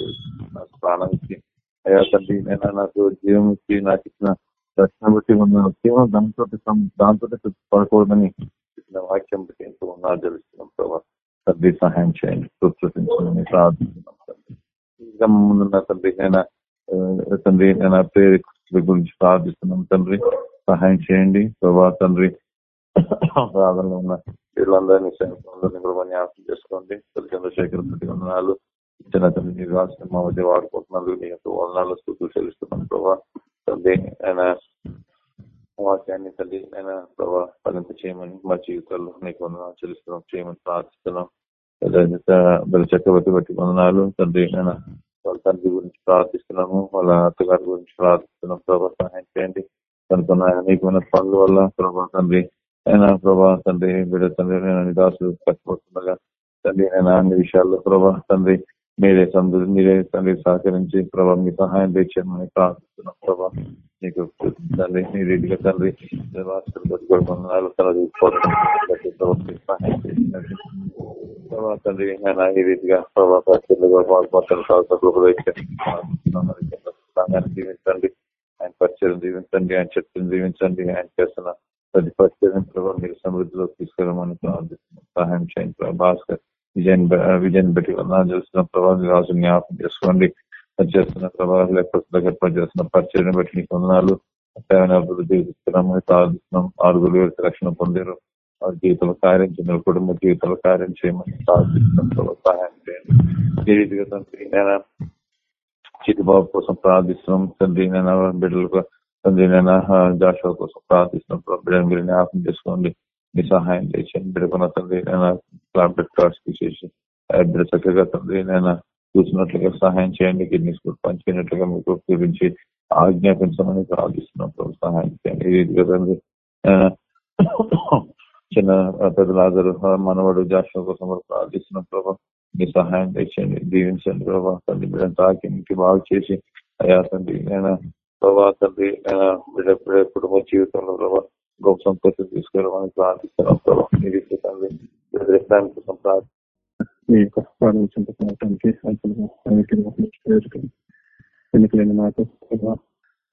Speaker 6: నాకు ప్రాణానికి అయ్యా తండ్రి నేను నాకు జీవం నాకు ఇచ్చిన రక్షణ బట్టి ఉన్న కేవలం దాంతో దాంతో పడకూడదని ఇచ్చిన వాక్యం బట్టి ఎంతో వందనాలు తెలుస్తున్నాం ప్రభా. తండ్రి సహాయం చేయండి. ప్రార్థిస్తున్నాం తండ్రి. ఇంకా ముందున్న తండ్రి నేను తండ్రి నేను ప్రేరేకుల గురించి ప్రార్థిస్తున్నాం తండ్రి సహాయం చేయండి. ప్రభా తండ్రి ప్రార్థనలో ఉన్న వీళ్ళందరినీ సైనికులందరినీ కూడా జ్ఞాపకం చేసుకోండి. చంద్రశేఖర్ ప్రతి వందనాలు ఇచ్చిన తండ్రి మీరు రాసిన మా మధ్య వాడుకుంటున్నందుకు నీ యొక్క వందనాలు స్థుతులు చెల్లిస్తున్నాను. ప్రభా తండ్రి ఆయన వాక్యాన్ని తల్లి ఆయన ప్రభా పరింత చేయమని మా జీవితాల్లో నీకు వందనాలు చెల్లిస్తున్నాం చేయమని ప్రార్థిస్తున్నాం. చక్రవర్తి బట్టి వందనాలు. తండ్రి ఆయన వాళ్ళ తండ్రి గురించి ప్రార్థిస్తున్నాము వాళ్ళ అత్తగారి గురించి ప్రార్థిస్తున్నాం. ప్రభా సహాయం చేయండి. కనుక నీకున్న పనుల వల్ల ప్రభా తండ్రి ఆయన ప్రభా తండ్రి బిడ్డ తండ్రి నేను దాసులు కష్టపడుతుండగా తండ్రి నేను అన్ని విషయాల్లో ప్రభా తండ్రి మీరే సందు మీరే తండ్రి సహకరించి ప్రభా మీ సహాయం తెచ్చామని ప్రార్థిస్తున్నాం ప్రభా. మీకు తండ్రి మీ రెడ్డిగా తండ్రి రాష్ట్రం బతుకోవడం తనది ప్రభా తండ్రి ఆయన ఈ రీతిగా ప్రభా పరిస్థితులుగా పాల్పడుతున్న సంఘాన్ని దీవించండి ఆయన పరిచయం జీవించండి. ఆయన చెట్టును జీవించండి. ఆయన చేస్తున్న ప్రతి పరిచయం ప్రభావ మీరు సమృద్ధిలో తీసుకెళ్ళమని ప్రార్థిస్తున్నాం. సహాయం చేయండి ప్రభా. భాస్కర్ విజయన్ విజయన్ బట్టి వందనాలు చేస్తున్న ప్రభావం రాజు జ్ఞాపకం చేసుకోండి చేస్తున్న ప్రభావం లేకపోతే చేస్తున్న పరిచయం బట్టి నీకు వందనాలు అభివృద్ధి తీసుకున్నామని ఆరుగురు వేరు రక్షణ పొందారు వారి జీవితంలో కార్యం చేయడం కుటుంబ జీవితంలో కార్యం చేయమని ప్రార్థిస్తున్నాం సహాయం చేయండి ఈ రీతిగా తండ్రి నేను కోసం ప్రార్థిస్తున్నాం తండ్రి నేను బిడ్డలకు తండ్రి నేను జాషువా కోసం ప్రార్థిస్తున్నాం ప్రభు బిడ్డను మీరు జ్ఞాపకం చేసుకోండి మీ సహాయం చేసి బిడ్డకున్న తండ్రి నేను బ్లడ్ చేసి బిడ్డ చక్కగా తండ్రి నేను చూసినట్లుగా సహాయం చేయండి. కిడ్నీస్ కూడా పంచినట్లుగా మీకు గురించి ఆజ్ఞాపించమని ప్రార్థిస్తున్నప్పుడు సహాయం చేయండి. ఇది రీతిగా తండ్రి నేను చిన్న పెద్దలాదరు మనవడు జాషువా కోసం ప్రార్థిస్తున్న ప్రభావ మీ సహాయం తెచ్చండి దీవించండి ప్రభా. తండ్రి బిడ్డను తాకి మీకు బాగు చేసి అయ్యా తండ్రి నేను ప్రభా తండ్రి నేను బిడ్డ కుటుంబ జీవితంలో ప్రభావ గొప్ప సంతోషం తీసుకెళ్ళమని ప్రార్థిస్తున్నాం ప్రభా మీ రీతి తండ్రి బిడ్డ కోసం ప్రార్థి
Speaker 7: యొక్క ప్రాణం చంపుకోవటానికి ఎన్నికలైన నాకు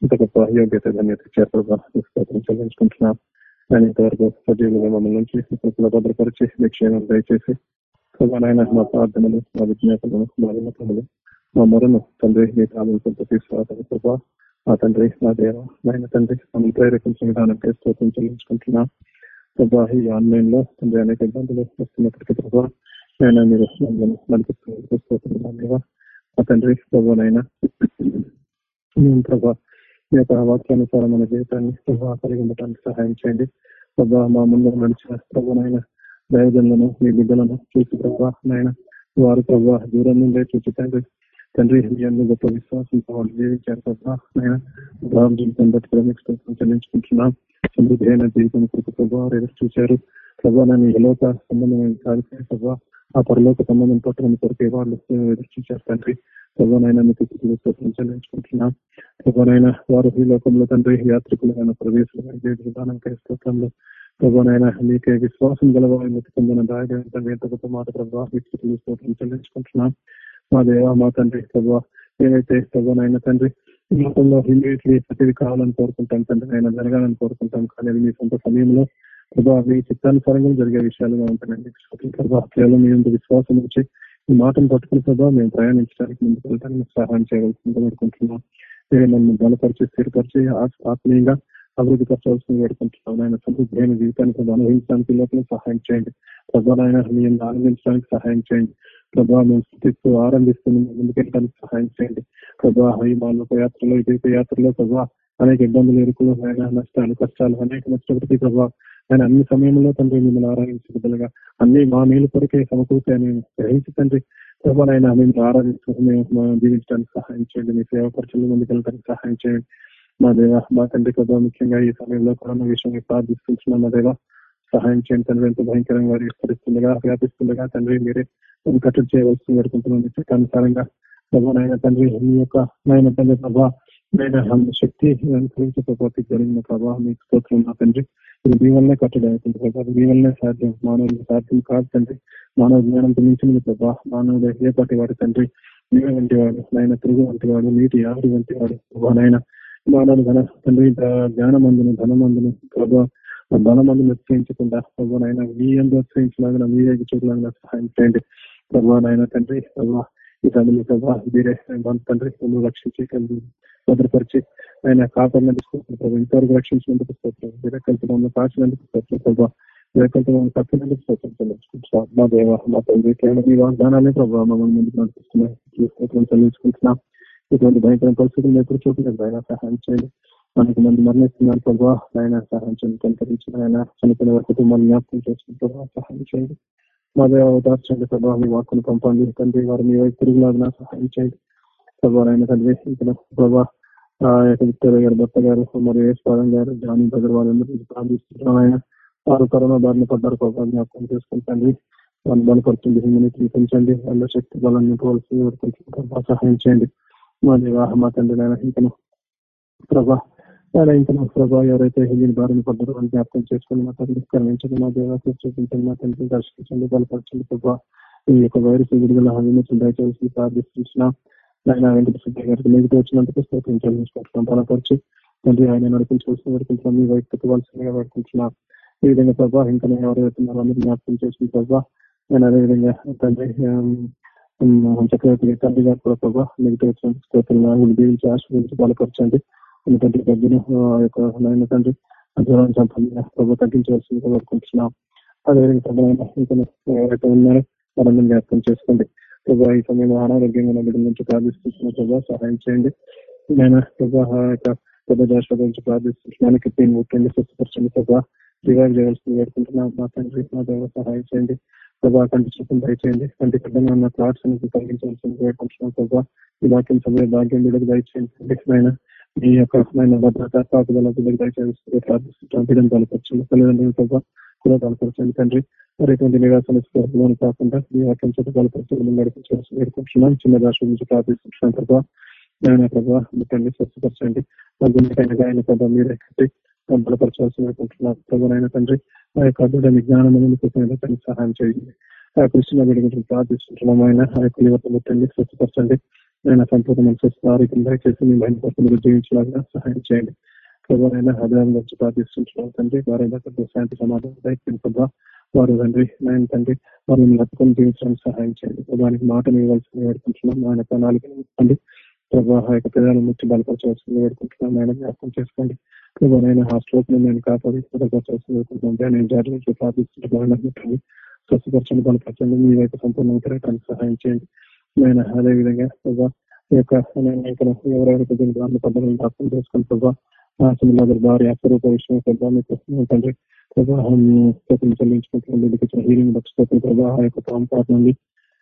Speaker 7: ఇంత గొప్ప యోగ్యత ధన్యత ఇచ్చారు చెల్లించుకుంటున్నాం. నేను ఇంతవరకు సజీవులుగా మమ్మల్ని నుంచి భద్రపరిచి మీ క్షేమం దయచేసి ప్రభానైనా మా ప్రార్థనలు మా విజ్ఞాపనలు మా విన్నతములు మా మొరను తండ్రి మీ కావాల్సిన తీసుకురావడం ప్రభా. మా తండ్రి నా దేవ నాయన తండ్రి మనం ప్రేరేపించడానికి స్తోత్రం చెల్లించుకుంటున్నా ప్రభా ఈ ఆన్లైన్లో తండ్రి అనేక ఇబ్బందులు వస్తున్నప్పటికీ ప్రభా నేను మీరు నడిపిస్తున్నందుకు స్తోత్రం దేవ. మా తండ్రి ప్రభానైనా మేము ప్రభా మీ యొక్క వాక్యానుసారం మన జీవితాన్ని ప్రభావ కలిగి ఉండటానికి సహాయం చేయండి. ప్రభా మా ముందు నడిచిన ప్రభునైన దయజనులను మీ బిడ్డలను చూసి ప్రభా నాయన వారు ప్రభా దూరం నుండే చూసి తండ్రి తండ్రి మీ అందరూ గొప్ప విశ్వాసంతో వాళ్ళు జీవించారు ప్రభా నాయన ప్రభావం జీవితం బట్టి కూడా మీకు స్తోత్రం చెల్లించుకుంటున్నాం సమృద్ధి అయిన జీవితం కొరకు ప్రభా వారు ఎదురు చూశారు ప్రభా నన్ను ఎలోక సంబంధమైన కాదు ప్రభా ఆ పరలోక సంబంధం పట్టడం కొరకే వాళ్ళు ఎదురు చూశారు తండ్రి ప్రభానైనా మీకు స్థుతులు స్తోత్రం చెల్లించుకుంటున్నాం ప్రభానైనా వారు ఈ లోకంలో తండ్రి యాత్రికులైన ప్రవేశం విధానం స్తోత్రంలో ప్రభానైనా మీకే విశ్వాసం గలవారి మృతి పొందిన దాయడం తండ్రి ఎంత గొప్ప మాట ప్రభావ మీకు స్థుతులు స్తోత్రం చెల్లించుకుంటున్నాం మా దేవ మా తండ్రి ప్రభావ ఇస్తావో నాయన తండ్రి లోకంలో ఇమీడియట్లీ ప్రతిది కావాలని కోరుకుంటాం తండ్రి ఆయన జరగాలని కోరుకుంటాం. కానీ అది మీ సొంత సమయంలో ప్రభా మీ చిత్తానుసారంగా జరిగే విషయాలుగా ఉంటానండి ప్రభావ కేవలం మీ విశ్వాసం వచ్చి ఈ మాటను పట్టుకుని ప్రభావ మేము ప్రయాణించడానికి ముందుకు వెళ్ళడానికి సహాయం చేయవలసిందిగా పెడుకుంటున్నాం మీరే నన్ను బలపరిచి స్థిరపరిచి ఆత్మీయంగా అభివృద్ధి పరచవలసింది పెడుకుంటున్నాం ఆయన సమృద్ధి జీవితానికి అనుభవించడానికి లోపల సహాయం చేయండి. ప్రభావ ఆయన మీ ఆనందించడానికి సహాయం చేయండి. ప్రభా మేము స్థుతిస్తూ ఆరంభిస్తూ ముందుకెళ్ళడానికి సహాయం చేయండి. ప్రభా ఈ మాలోక యాత్రలో ఇదే యాత్రలో ప్రభా అనేక ఇబ్బందులు ఎరుకులు ఆయన నష్టాలు కష్టాలు అనేక నష్టపడితే ప్రభా ఆయన అన్ని సమయంలో తండ్రి మిమ్మల్ని ఆరాధించే అన్ని మా మేలు కొరకే సమకూర్చాయని గ్రహించి తండ్రి ప్రభా ఆయన మేము ఆరాధిస్తూ మేము జీవించడానికి సహాయం చేయండి. మీ సేవ ఖర్చులు ముందుకెళ్ళడానికి సహాయం చేయండి. మా దేవ మా తండ్రి ప్రభా ముఖ్యంగా ఈ సమయంలో కరోనా విషయంలో ప్రార్థిస్తున్నాం మా దేవ. సహాయం చేయండి తండ్రి. ఎంత భయంకరంగా వారు విస్తరిస్తుండగా వ్యాపిస్తుండగా తండ్రి మీరే అది కట్టడి చేయవలసింది వేడుకుంటున్నాం మీ చిత్తానుసారంగా ప్రభా నాయన తండ్రి మీ యొక్క నాయన తండ్రి ప్రభా నాయన శక్తి అనుసరించి ప్రభావం జరిగిన ప్రభా మీకు స్తోత్రం నా తండ్రి. ఇది మీ వల్లనే కట్టడి అవుతుంది ప్రభా. మీ వల్లనే సాధ్యం. మానవుడికి సాధ్యం కాదు తండ్రి. మానవ జ్ఞానంతో మించినది ప్రభా. మానవుడు ఏపాటి వాడు తండ్రి? నీవే వంటి వాడు నాయన తిరుగు వంటి వాడు నీటి ఆవిరి వంటి వాడు. ప్రభా నాయన మానవుడు ధన తండ్రి జ్ఞానమందును ధనమందును ప్రభా బలమందును నిశ్చయించకుండా ప్రభా మీ మీ అందు మీ మీరే చూడలాగా సహాయం చేయండి. ప్రభా తండ్రి ప్రభా ఈ తండ్రి ప్రభా మీరే తండ్రి మమ్మల్ని రక్షించి భద్రపరిచి ఆయన కాపాడినందుకు స్తోత్రం ప్రభా. ఇంతవరకు రక్షించినందుకు స్తోత్రం విరకల్ప మమ్మల్ని కాచినందుకు స్తోత్రం ప్రభా. విరకల్ప మమ్మల్ని తప్పినందుకు స్తోత్రం చెల్లించుకుంటున్నాం. మా దేవ మా తండ్రి కేవలం మీ వాగ్దానాలే ప్రభావ మమ్మల్ని ముందుకు నడిపిస్తున్నాయి. ఈ స్తోత్రం చెల్లించుకుంటున్నాం. ఇటువంటి భయంకర పరిస్థితులు ఎప్పుడు చూడలేదు. ఆయన సహాయం చేయండి. అనేక మంది మరణిస్తున్నారు ప్రభావ ఆయన సహాయం చేయండి కనికరించిన ఆయన చనిపోయిన వారి కుటుంబాన్ని జ్ఞాపకం చేసుకుని ప్రభావ సహాయం చేయండి. మా దేవ అవతార్చండి ప్రభావ మీ వాక్కును పంపండి తండ్రి వారు మీ వైపు తిరుగులాగా సహాయం చేయండి. ప్రభావ ఆయన తండ్రి ఇక్కడ ప్రభావ ఆ విక్టోరియా గారు భర్త గారు మరియు యశ్వరం గారు జానీ బ్రదర్ వాళ్ళందరూ ప్రార్థిస్తున్నాం ఆయన వారు కరోనా బారిన పడ్డారు ప్రభావ జ్ఞాపకం చేసుకుంటండి తండ్రి బలపడుతుంది హ్యూమినిటీ పెంచండి వాళ్ళ శక్తి బలాన్ని పోల్సి ప్రభావ సహాయం చేయండి. మా దేవాహ మా తండ్రి ఆయన ఇంకను ప్రభా అలా ఇంకా మా ప్రభా ఎవరైతే హిందీని బారిన పడ్డారో వాళ్ళు జ్ఞాపకం చేసుకుని మా తండ్రి కరణించండి మా దేవ చూపించండి మా తండ్రి దర్శించండి బలపరచండి ప్రభావ ఈ యొక్క వైరస్ విడుదల విమోచన దయచేసి ప్రార్థిస్తున్నాం. ఆయన వెంకట సుబ్బయ్య గారికి మీకు వచ్చినందుకు స్తోత్రం చెల్లించుకుంటున్నాం. బలపరిచి. తండ్రి ఆయన నడిపించవలసిన నడిపించడం మీ వైపు తిప్పవలసిందిగా వేడుకుంటున్నాం. ఈ విధంగా ప్రభావ ఇంకా ఎవరైతే అందరూ జ్ఞాపకం చేసిన ప్రభావ నేను అదేవిధంగా తండ్రి చక్రవర్తి తండ్రి గారు కూడా ప్రభావ మీకు వచ్చినందుకు స్తోత్రం. దీవించి ఆశ్రయించి బలపరచండి. ఎందుకంటే దగ్గర యొక్క నాయన తండ్రి జ్వరాన్ని సంబంధించిన ప్రభు తగ్గించవలసిందిగా కోరుకుంటున్నాం. అదేవిధంగా ప్రభు ఎవరైతే ఉన్నారో వాళ్ళని జ్ఞాపకం చేసుకోండి. ప్రభావ ఈ సమయంలో అనారోగ్యంగా ఉన్న బిడ్డల నుంచి ప్రార్థిస్తున్న ప్రభావ సహాయం చేయండి. నేను ప్రభా యొక్క పెద్ద జాషువా గురించి ప్రార్థిస్తున్నానికి పెయిన్ ముట్టండి స్వస్థపరచండి ప్రభా. రివైవ్ చేయాల్సింది వేడుకుంటున్నాం. మా తండ్రి మా దేవ సహాయం చేయండి. ప్రభా కంటి చూపును దయచేయండి. కంటి పెద్దగా ఉన్న క్లాట్స్ అనేది తగ్గించవలసింది వేడుకుంటున్నాం ప్రభా. ఈ వాక్యం సమయ భాగ్యం బిడ్డకు దయచేయండి. నాయన మీ యొక్క నాయన భద్రత కాపుదల దయచేసి ప్రార్థిస్తున్నాం బలపరచండి తల్లిదండ్రులు ప్రభావ కూడా బలపరచండి తండ్రి మరి ఎటువంటి నిరాశన స్పృహలను కాకుండా మీ వాక్యం చేత బలపరచడం నడిపించవలసి వేడుకుంటున్నాం. చిన్న రాష్ట్రం నుంచి ప్రార్థిస్తున్నాం ప్రభావ నాయన ప్రభా ముట్టండి స్వస్థపరచండి. గుండెకైన గాయన ప్రభా మీరే కట్టి బలపరచవలసి వేడుకుంటున్నాం ప్రభు నాయన తండ్రి ఆ యొక్క అద్భుతమైన జ్ఞానం తండ్రి సహాయం చేయండి. ఆ కృష్ణ బిడ్డ ప్రార్థిస్తున్నాం. ఆయన ఆ యొక్క యువత ముట్టండి స్వస్థపరచండి. ఆయన సంపూర్ణ స్వస్థ ఆరోగ్యం దయచేసి మీ బయట పక్కన జీవించలాగా సహాయం చేయండి. ఎవరైనా హృదయం గురించి ప్రార్థిస్తున్నాం తండ్రి వారైనా దగ్గర శాంతి సమాధానం దయచేయండి వారు తండ్రి నాయన తండ్రి వారు మిమ్మల్ని అత్తుకొని జీవించడానికి సహాయం చేయండి. దానికి మాట ఇవ్వాల్సింది వేడుకుంటున్నాం. ఆయన ప్రణాళికను ఇవ్వండి ప్రభా ఆ యొక్క ప్రజలను ముట్టి బలపరచవలసింది వేడుకుంటున్నాం. ఆయన జ్ఞాపకం చేసుకోండి. ఎవరైనా నేను హాస్టల్ నేను కాపాడి బలపరచవలసింది వేడుకుంటున్నాం. నేను జాతి నుంచి ప్రార్థిస్తుంటున్నాను ముట్టండి స్వస్థపరచండి బలపరచండి. మీ వైపు సంపూర్ణంగా తిరగడానికి సహాయం చేయండి. నేను అదే విధంగా ప్రభా ఈ యొక్క నేను ఇక్కడ ఎవరెవరికి దీని బారిన పడ్డారని జ్ఞాపకం చేసుకుని ప్రభా సినిమా భార్య స్వరూప విషయం ప్రభా మీకు తండ్రి ప్రభావం చెల్లించుకుంటున్నాం వీళ్ళకి ఇచ్చిన హీరింగ్ స్థితిని ప్రభా ఆ యొక్క ప్రాంతాల నుండి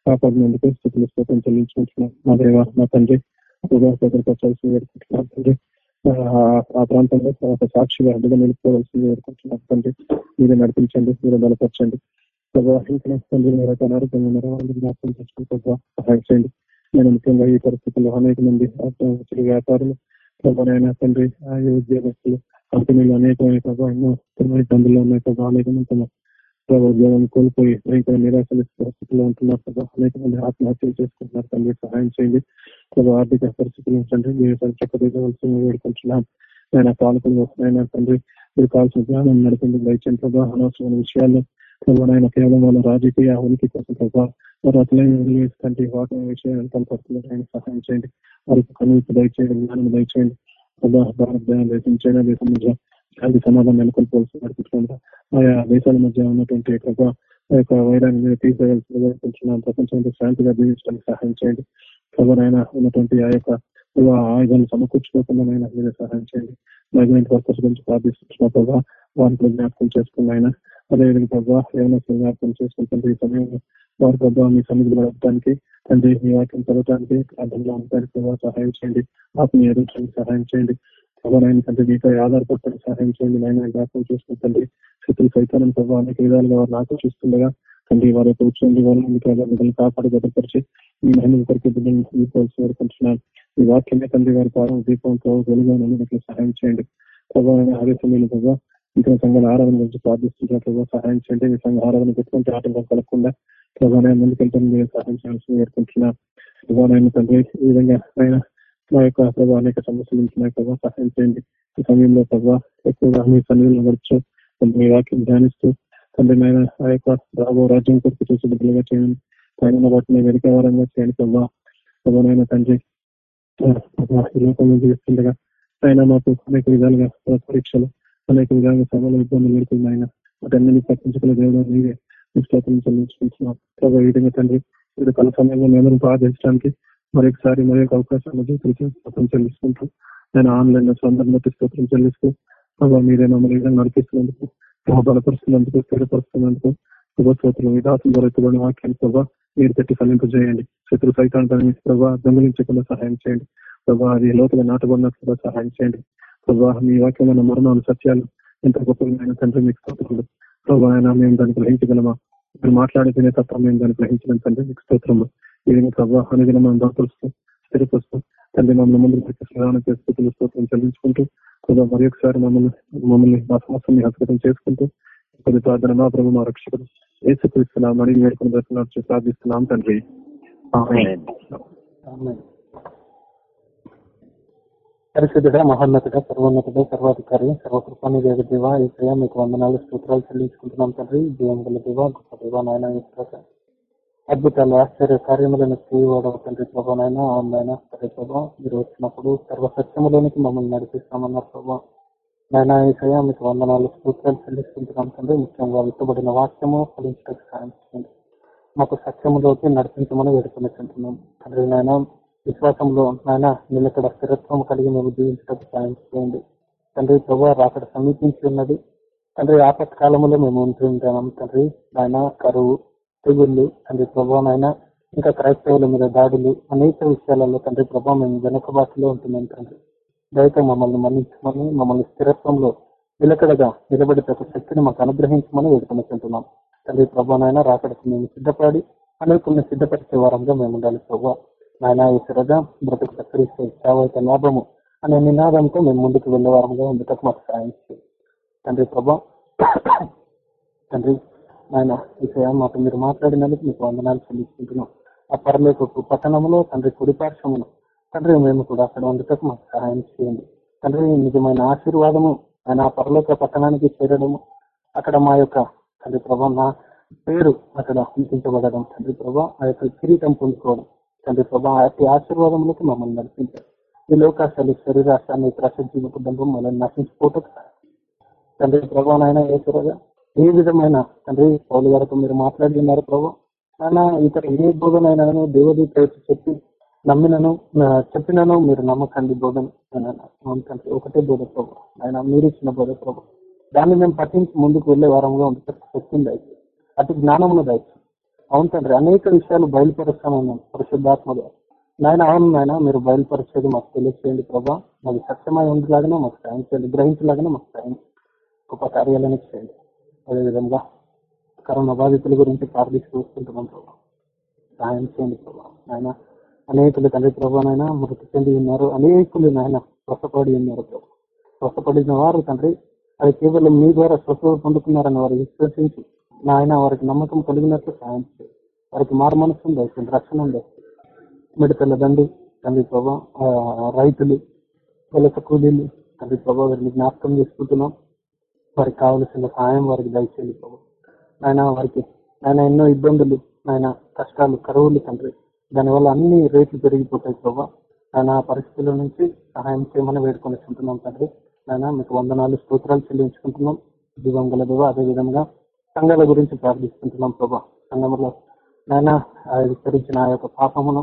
Speaker 7: కాపాడినందుకు స్థితులు స్తోత్రం చెల్లించుకుంటున్నాం మా దేవ మా తండ్రి ప్రభా భద్రపరచాల్సి వేడుకుంటున్నాం తండ్రి. ఆ ప్రాంతంలో ఒక సాక్షిగా అడ్డుగా నిలుపుకోవాల్సింది వేడుకుంటున్నాం తండ్రి. మీరు నడిపించండి మీరు బలపరచండి. ప్రభావ జ్ఞాపకం చేసుకుని ప్రభావ నేను ముఖ్యంగా ఈ పరిస్థితుల్లో అనేక మంది వ్యాపారులు ప్రభావైనా తండ్రి ఈ ఉద్యోగస్తులు కంపెనీలు అనేకమైన ప్రభావ ఎన్నో ఇబ్బందుల్లో ఉన్నాయి ప్రభావ అనేక మంది ప్రభావ ఉద్యోగం కోల్పోయి భయంకర నిరాశల పరిస్థితుల్లో ఉంటున్నారు ప్రభావ అనేక మంది ఆత్మహత్యలు చేసుకుంటున్నారు తండ్రి సహాయం చేయండి ప్రభావ ఆర్థిక పరిస్థితులు తండ్రి మీరు చక్కదిద్దవలసి వేడుకుంటున్నాం నేను పాలకులు ఆయన తండ్రి మీరు కావాల్సిన జ్ఞానం నడిపింది దయచేయండి ప్రభావ అనవసరమైన విషయాల్లో నాయన కేవలం వాళ్ళ రాజకీయ ఉనికి కోసం ప్రభా వారు అట్లనే వదిలేస్తుంటే వాటి విషయాలు కనపడుతున్నారు ఆయన సహాయం చేయండి. వారికి కనువిప్పు దయచేయండి జ్ఞానం దయచేయండి. ప్రభా భారత దేశం చైనా దేశం మధ్య శాంతి సమాధానం నెలకొని పోల్సి నడుపుతుంటా ఆయా దేశాల మధ్య ఉన్నటువంటి ప్రభా ఆ యొక్క వైరాన్ని మీరు ప్రపంచంలో శాంతిగా జీవించడానికి సహాయం చేయండి. ప్రభానైనా ఉన్నటువంటి ఆ యొక్క ఆయుధాలు సమకూర్చుకోకుండా మీరు సహాయం చేయండి. మైగ్రెంట్ వర్కర్స్ గురించి ప్రార్థిస్తున్న ప్రభావ వారిని జ్ఞాపకం చేసుకున్న ఆయన అదేవిధంగా ప్రభావ ఏమైనా జ్ఞాపకం చేసుకుంటుంది ఈ సమయంలో వారి ప్రభావ మీ సన్నిధి గడపడానికి తండ్రి మీ వాక్యం చదవడానికి ప్రార్థనలో ఉండడానికి ప్రభావ సహాయం చేయండి. ఆత్మీయ ఎదుర్కొని సహాయం చేయండి. ప్రభావం తండ్రి మీపై ఆధారపడటానికి సహాయం చేయండి. నాయన జ్ఞాపకం చేసుకుంటుంది శత్రులు సైతానం ప్రభావ అనేక విధాలుగా వారిని ఆకర్షిస్తుండగా తండ్రి వారి యొక్క ఉత్సవం వాళ్ళని మీ ప్రభావ బిడ్డలు కాపాడి భద్రపరిచి మీ మహిళ కొరికి బిడ్డలు మీకోవాల్సి వేడుకుంటున్నాను ఈ వాక్యమే తండ్రి వారి పాదం దీపంతో వెలుగా సహాయం చేయండి. ప్రభావ అదే సమయంలో ప్రభావ ఇంకా సంఘాల ఆరాధన గురించి ప్రార్థిస్తున్న ప్రభావ సహాయం చేయండి. మీ సంఘ ఆరాధన ఎటువంటి ఆటంకం కలగకుండా ప్రభావం ముందుకెళ్తాను. మీరు సహాయం చేయాల్సి వేడుకుంటున్నాను ప్రభావం తండ్రి ఈ విధంగా ఆయన మా యొక్క ప్రభావ అనేక సమస్యలు ఉంటున్నాయి ప్రభావ సహాయం చేయండి. ఈ సమయంలో ప్రభావ ఎక్కువగా మీ సమయంలో గడుచు మీ వాక్యం ధ్యానిస్తూ తండ్రి నాయన ఆ యొక్క రాబో రాజ్యం కొరకు చూసి బిడ్డలుగా చేయండి. పైన వాటిని వెనుక వారంగా చేయండి ప్రభావ ప్రభావైన తండ్రి ఈ లోకంలో జీవిస్తుండగా ఆయన మాకు అనేక విధాలుగా పరీక్షలు అనేక విధాలుగా సభలో ఇబ్బందులు పెడుతున్నాయన వాటన్ని పట్టించుకునే దేవుడు నీవే స్తోత్రం చెల్లించుకుంటున్నాం ప్రభావ ఈ విధంగా తండ్రి ఇది కల సమయంలో మేము ప్రార్థించడానికి మరొకసారి మరి యొక్క అవకాశం జీవితం స్తోత్రం చెల్లిస్తుంటూ నేను ఆన్లైన్లో అందరిని స్తోత్రం చెల్లిస్తూ ప్రభావ మీరే మమ్మల్ని విధంగా నడిపిస్తున్నందుకు ప్రభావ బలపరుస్తున్నందుకు స్థిరపరుస్తున్నందుకు శుభస్తోత్రం విధాసం దొరుకుతున్న వాక్యాన్ని ప్రభావ మీరు పెట్టి ఫలింపు చేయండి శత్రు సైతాన్ని ప్రభావ దొంగలించకుండా సహాయం చేయండి. ప్రభావ అది లోతుగా నాటబడినట్లుగా సహాయం చేయండి. ప్రభావ మీ వాక్యమైన మరణాలు సత్యాలు ఎంత గొప్పమైన తండ్రి మీకు స్తోత్రులు ప్రభావ మేము దాన్ని గ్రహించగలమా? మీరు మాట్లాడితేనే తప్ప మేము దాన్ని గ్రహించడం తండ్రి మీకు స్తోత్రము ఈ విధంగా ప్రభావ అనుదిన మనం దాపరుస్తూ స్థిరపరుస్తూ తండ్రి మమ్మల్ని ముందు ప్రధాన స్థితులు స్తోత్రం చెల్లించుకుంటూ ప్రభావ మరి ఒకసారి మమ్మల్ని మమ్మల్ని మా సమస్యని హస్తగతం చేసుకుంటూ కొద్ది ప్రార్థన మా ప్రభు మా రక్షకుడు ఏసుకరిస్తున్నాం అడిగి వేడుకుని దర్శనాలు ప్రార్థిస్తున్నాం తండ్రి. ఆమేన్.
Speaker 1: పరిశుద్ధుడ మహోన్నతుడ సర్వోన్నతుడ సర్వాధికారి సర్వకృపాని దేవ దేవ ఏసయ మీకు వందనాలు స్తోత్రాలు చెల్లించుకుంటున్నాం తండ్రి. జీవం గల దేవ గొప్ప దేవ నాయన అద్భుతాలు ఆశ్చర్య కార్యములను చేయవాడవ తండ్రి ప్రభా నాయన ఆయన సరే ప్రభా మీరు వచ్చినప్పుడు సర్వసత్యములోనికి మమ్మల్ని నడిపిస్తామన్నారు ప్రభా. నాయన ఏసయ మీకు వందనాలు స్తోత్రాలు చెల్లిస్తుంటున్నాం తండ్రి. ముఖ్యంగా విత్తబడిన వాక్యము ఫలించడానికి సాయం చేయండి. మాకు సత్యములోకి నడిపించమని వేడుకొనిచుంటున్నాం తండ్రి నాయన విశ్వాసంలో నాయన నిలకడ స్థిరత్వం కలిగి మేము జీవించడానికి సాయం చేయండి. తండ్రి ప్రభు అక్కడ సమీపించి ఉన్నది. తండ్రి ఆపత్కాలంలో మేము ఉంటుంటాం తండ్రి నాయన కరువు తెగుళ్ళు తండ్రి ప్రభా నాయన ఇంకా క్రైస్తవుల మీద దాడులు అనేక విషయాలలో తండ్రి ప్రభా మేము వెనుక భాషలో ఉంటున్నాం తండ్రి. దయతో మమ్మల్ని మన్నించమని మమ్మల్ని స్థిరత్వంలో నిలకడగా నిలబడి ప్రతి శక్తిని మాకు అనుగ్రహించమని వేడుకొనుకుంటున్నాం తండ్రి ప్రభా నాయన రాకడకు మేము సిద్ధపడి అనేకుల్ని సిద్ధపరిచే వారంగా మేము ఉండాలి ప్రభావ నాయన ఈశ్వరగా బ్రతుకు సక్కరిస్తే చావైతే లాభము అనే నినాదంతో మేము ముందుకు వెళ్ళే ఉండటం మాకు సాయం తండ్రి ప్రభా తండ్రి నాయన ఈసయ మాకు మీరు మాట్లాడినందుకు మీకు వందనాలు చెల్లించుకుంటున్నాం. ఆ పరలోకపు పట్టణంలో తండ్రి కుడిపార్శ్వమును తండ్రి మేము కూడా అక్కడ ఉండటం మాకు సహాయం చేయండి. తండ్రి నిజమైన ఆశీర్వాదము ఆయన ఆ పరలోక పట్టణానికి చేరడము. అక్కడ మా యొక్క తండ్రి ప్రభా నా పేరు అక్కడ ఉంచబడడం తండ్రి ప్రభా ఆ యొక్క కిరీటం పొందుకోవడం. తండ్రి ప్రభా అతి ఆశీర్వాదంలోకి మమ్మల్ని నడిపించారు. ఈ లోకాశాలు శరీరాశాన్ని ప్రసజ్జీవ కుటుంబం మనల్ని నశించుకోవటం తండ్రి ప్రభావం నాయన ఏసరగా ఏ విధమైన తండ్రి పౌలు గారితో మీరు మాట్లాడుతున్నారు ప్రభు? నాయన ఇతర ఏ బోధనైనాను దేవదూత వచ్చి చెప్పి నమ్మినను చెప్పినను మీరు నమ్మకండి బోధన. నమ్మకండి ఒకటే బోధ ప్రభు. ఆయన మీరు ఇచ్చిన బోధ ప్రభు. దాన్ని మేము పట్టించి ముందుకు వెళ్ళే వారంగా ఉంటుంది శక్తిని దయచేసి అటు జ్ఞానమును దయచేసి అవును తండ్రి అనేక విషయాలు బయలుపరుస్తామన్నాను పరిశుద్ధాత్మ ద్వారా. నాయన అవును నాయన మీరు బయలుపరిచేది మాకు తెలియచేయండి ప్రభా. మాది సత్యమై ఉండేలాగానే మాకు సాయం చేయండి. గ్రహించలాగానే మాకు సాయం గొప్ప కార్యాలను చేయండి. అదేవిధంగా కరోనా బాధితుల గురించి ప్రార్థిస్తూ వస్తుంటున్నాం ప్రభా. సాయం చేయండి ప్రభా. నాయన అనేకులు తండ్రి ప్రభానైనా మృతి చెంది ఉన్నారు. అనేకులు నాయన స్వస్థపడి ఉన్నారు ప్రభా. స్వస్థపడిన వారు తండ్రి అది కేవలం మీ ద్వారా స్వస్థత పొందుకున్నారని వారు విశ్వసించి నాయన వారికి నమ్మకం కలిగినట్లు సాయం చేయండి వారికి మారు మనసు దయచేయండి రక్షణ దయచేయండి మిడతల దండి తండ్రి ప్రభా రైతులు వలస కూలీలు తండ్రి ప్రభా వారిని జ్ఞాపకం చేసుకుంటున్నాం. వారికి కావలసిన సహాయం వారికి దయచేయండి ప్రభు. నాయన వారికి నాయన ఎన్నో ఇబ్బందులు నాయన కష్టాలు కరువులు తండ్రి. దానివల్ల అన్ని రేట్లు పెరిగిపోతాయి ప్రభా. ఆయన పరిస్థితుల నుంచి సహాయం చేయమని వేడుకొని తండ్రి. నాయన మీకు వందనాలు స్తోత్రాలు చెల్లించుకుంటున్నాం. జీవం గలదు అదేవిధంగా అదే విధంగా సంఘాల గురించి ప్రార్థిస్తుంటున్నాం ప్రభా. సంఘంలో నాయన విస్తరించిన ఆ యొక్క పాపమును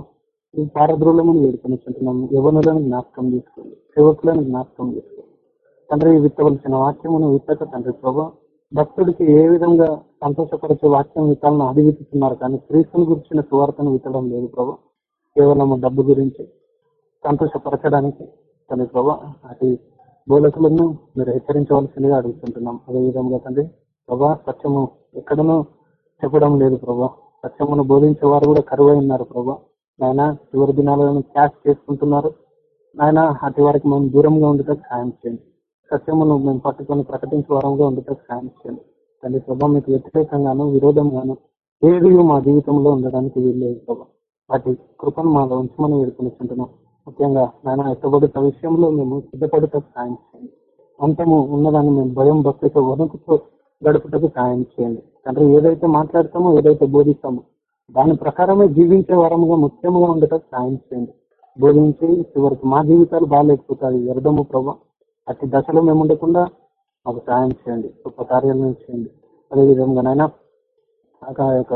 Speaker 1: ఈ పారద్రోళమును వేడుకొని ఉంటున్నాం యవనులను జ్ఞాపకం చేసుకోండి. సేవకులను జ్ఞాపకం చేసుకోండి. తండ్రి విత్తవలసిన వాక్యమును విత్తక తండ్రి ప్రభా. భక్తుడికి ఏ విధంగా సంతోషపరిచే వాక్యం విత్తాలను అది విత్తుతున్నారు కానీ క్రీస్తుని గురించిన సువార్తను విత్తడం లేదు ప్రభా. కేవలం డబ్బు గురించి సంతోషపరచడానికి తండ్రి ప్రభా అటు బోలకులను మీరు హెచ్చరించవలసిందిగా అడుగుతుంటున్నాం. అదేవిధంగా తండ్రి ప్రభా సత్యము ఎక్కడనూ చెప్పడం లేదు ప్రభా. సత్యమును బోధించే వారు కూడా కరువు ఉన్నారు ప్రభా. నాయన చివరి దినాలను క్యాష్ చేసుకుంటున్నారు. నాయన అటు వారికి మేము దూరంగా ఉండటం సాయం చేయండి. సత్యమును మేము పట్టుకొని ప్రకటించే వారంగా ఉండటం సాయం చేయండి. తండ్రి ప్రభా మీకు వ్యతిరేకంగాను విరోధంగాను ఏది మా జీవితంలో ఉండడానికి వీల్లేదు ప్రభా. వాటి కృపను మాలో ఉంచమని వేడుకొనిచుంటున్నాం ముఖ్యంగా నాయన ఎత్తబడుత విషయంలో మేము సిద్ధపడుతూ సాయం చేయండి. అంతము ఉన్నదాన్ని మేము భయం భక్తితో వణుకుతో గడుపుటకు సాయం చేయండి. తండ్రి ఏదైతే మాట్లాడతామో ఏదైతే బోధిస్తామో దాని ప్రకారమే జీవించే వరముగా ముఖ్యంగా ఉండటం సాయం చేయండి. బోధించి చివరికి మా జీవితాలు బాగాలేకపోతాయి. ఎరదము ప్రభా అతి దశలో మేము ఉండకుండా మాకు సాయం చేయండి. గొప్ప కార్యాలను చేయండి. అదేవిధంగా నైనా ఆ యొక్క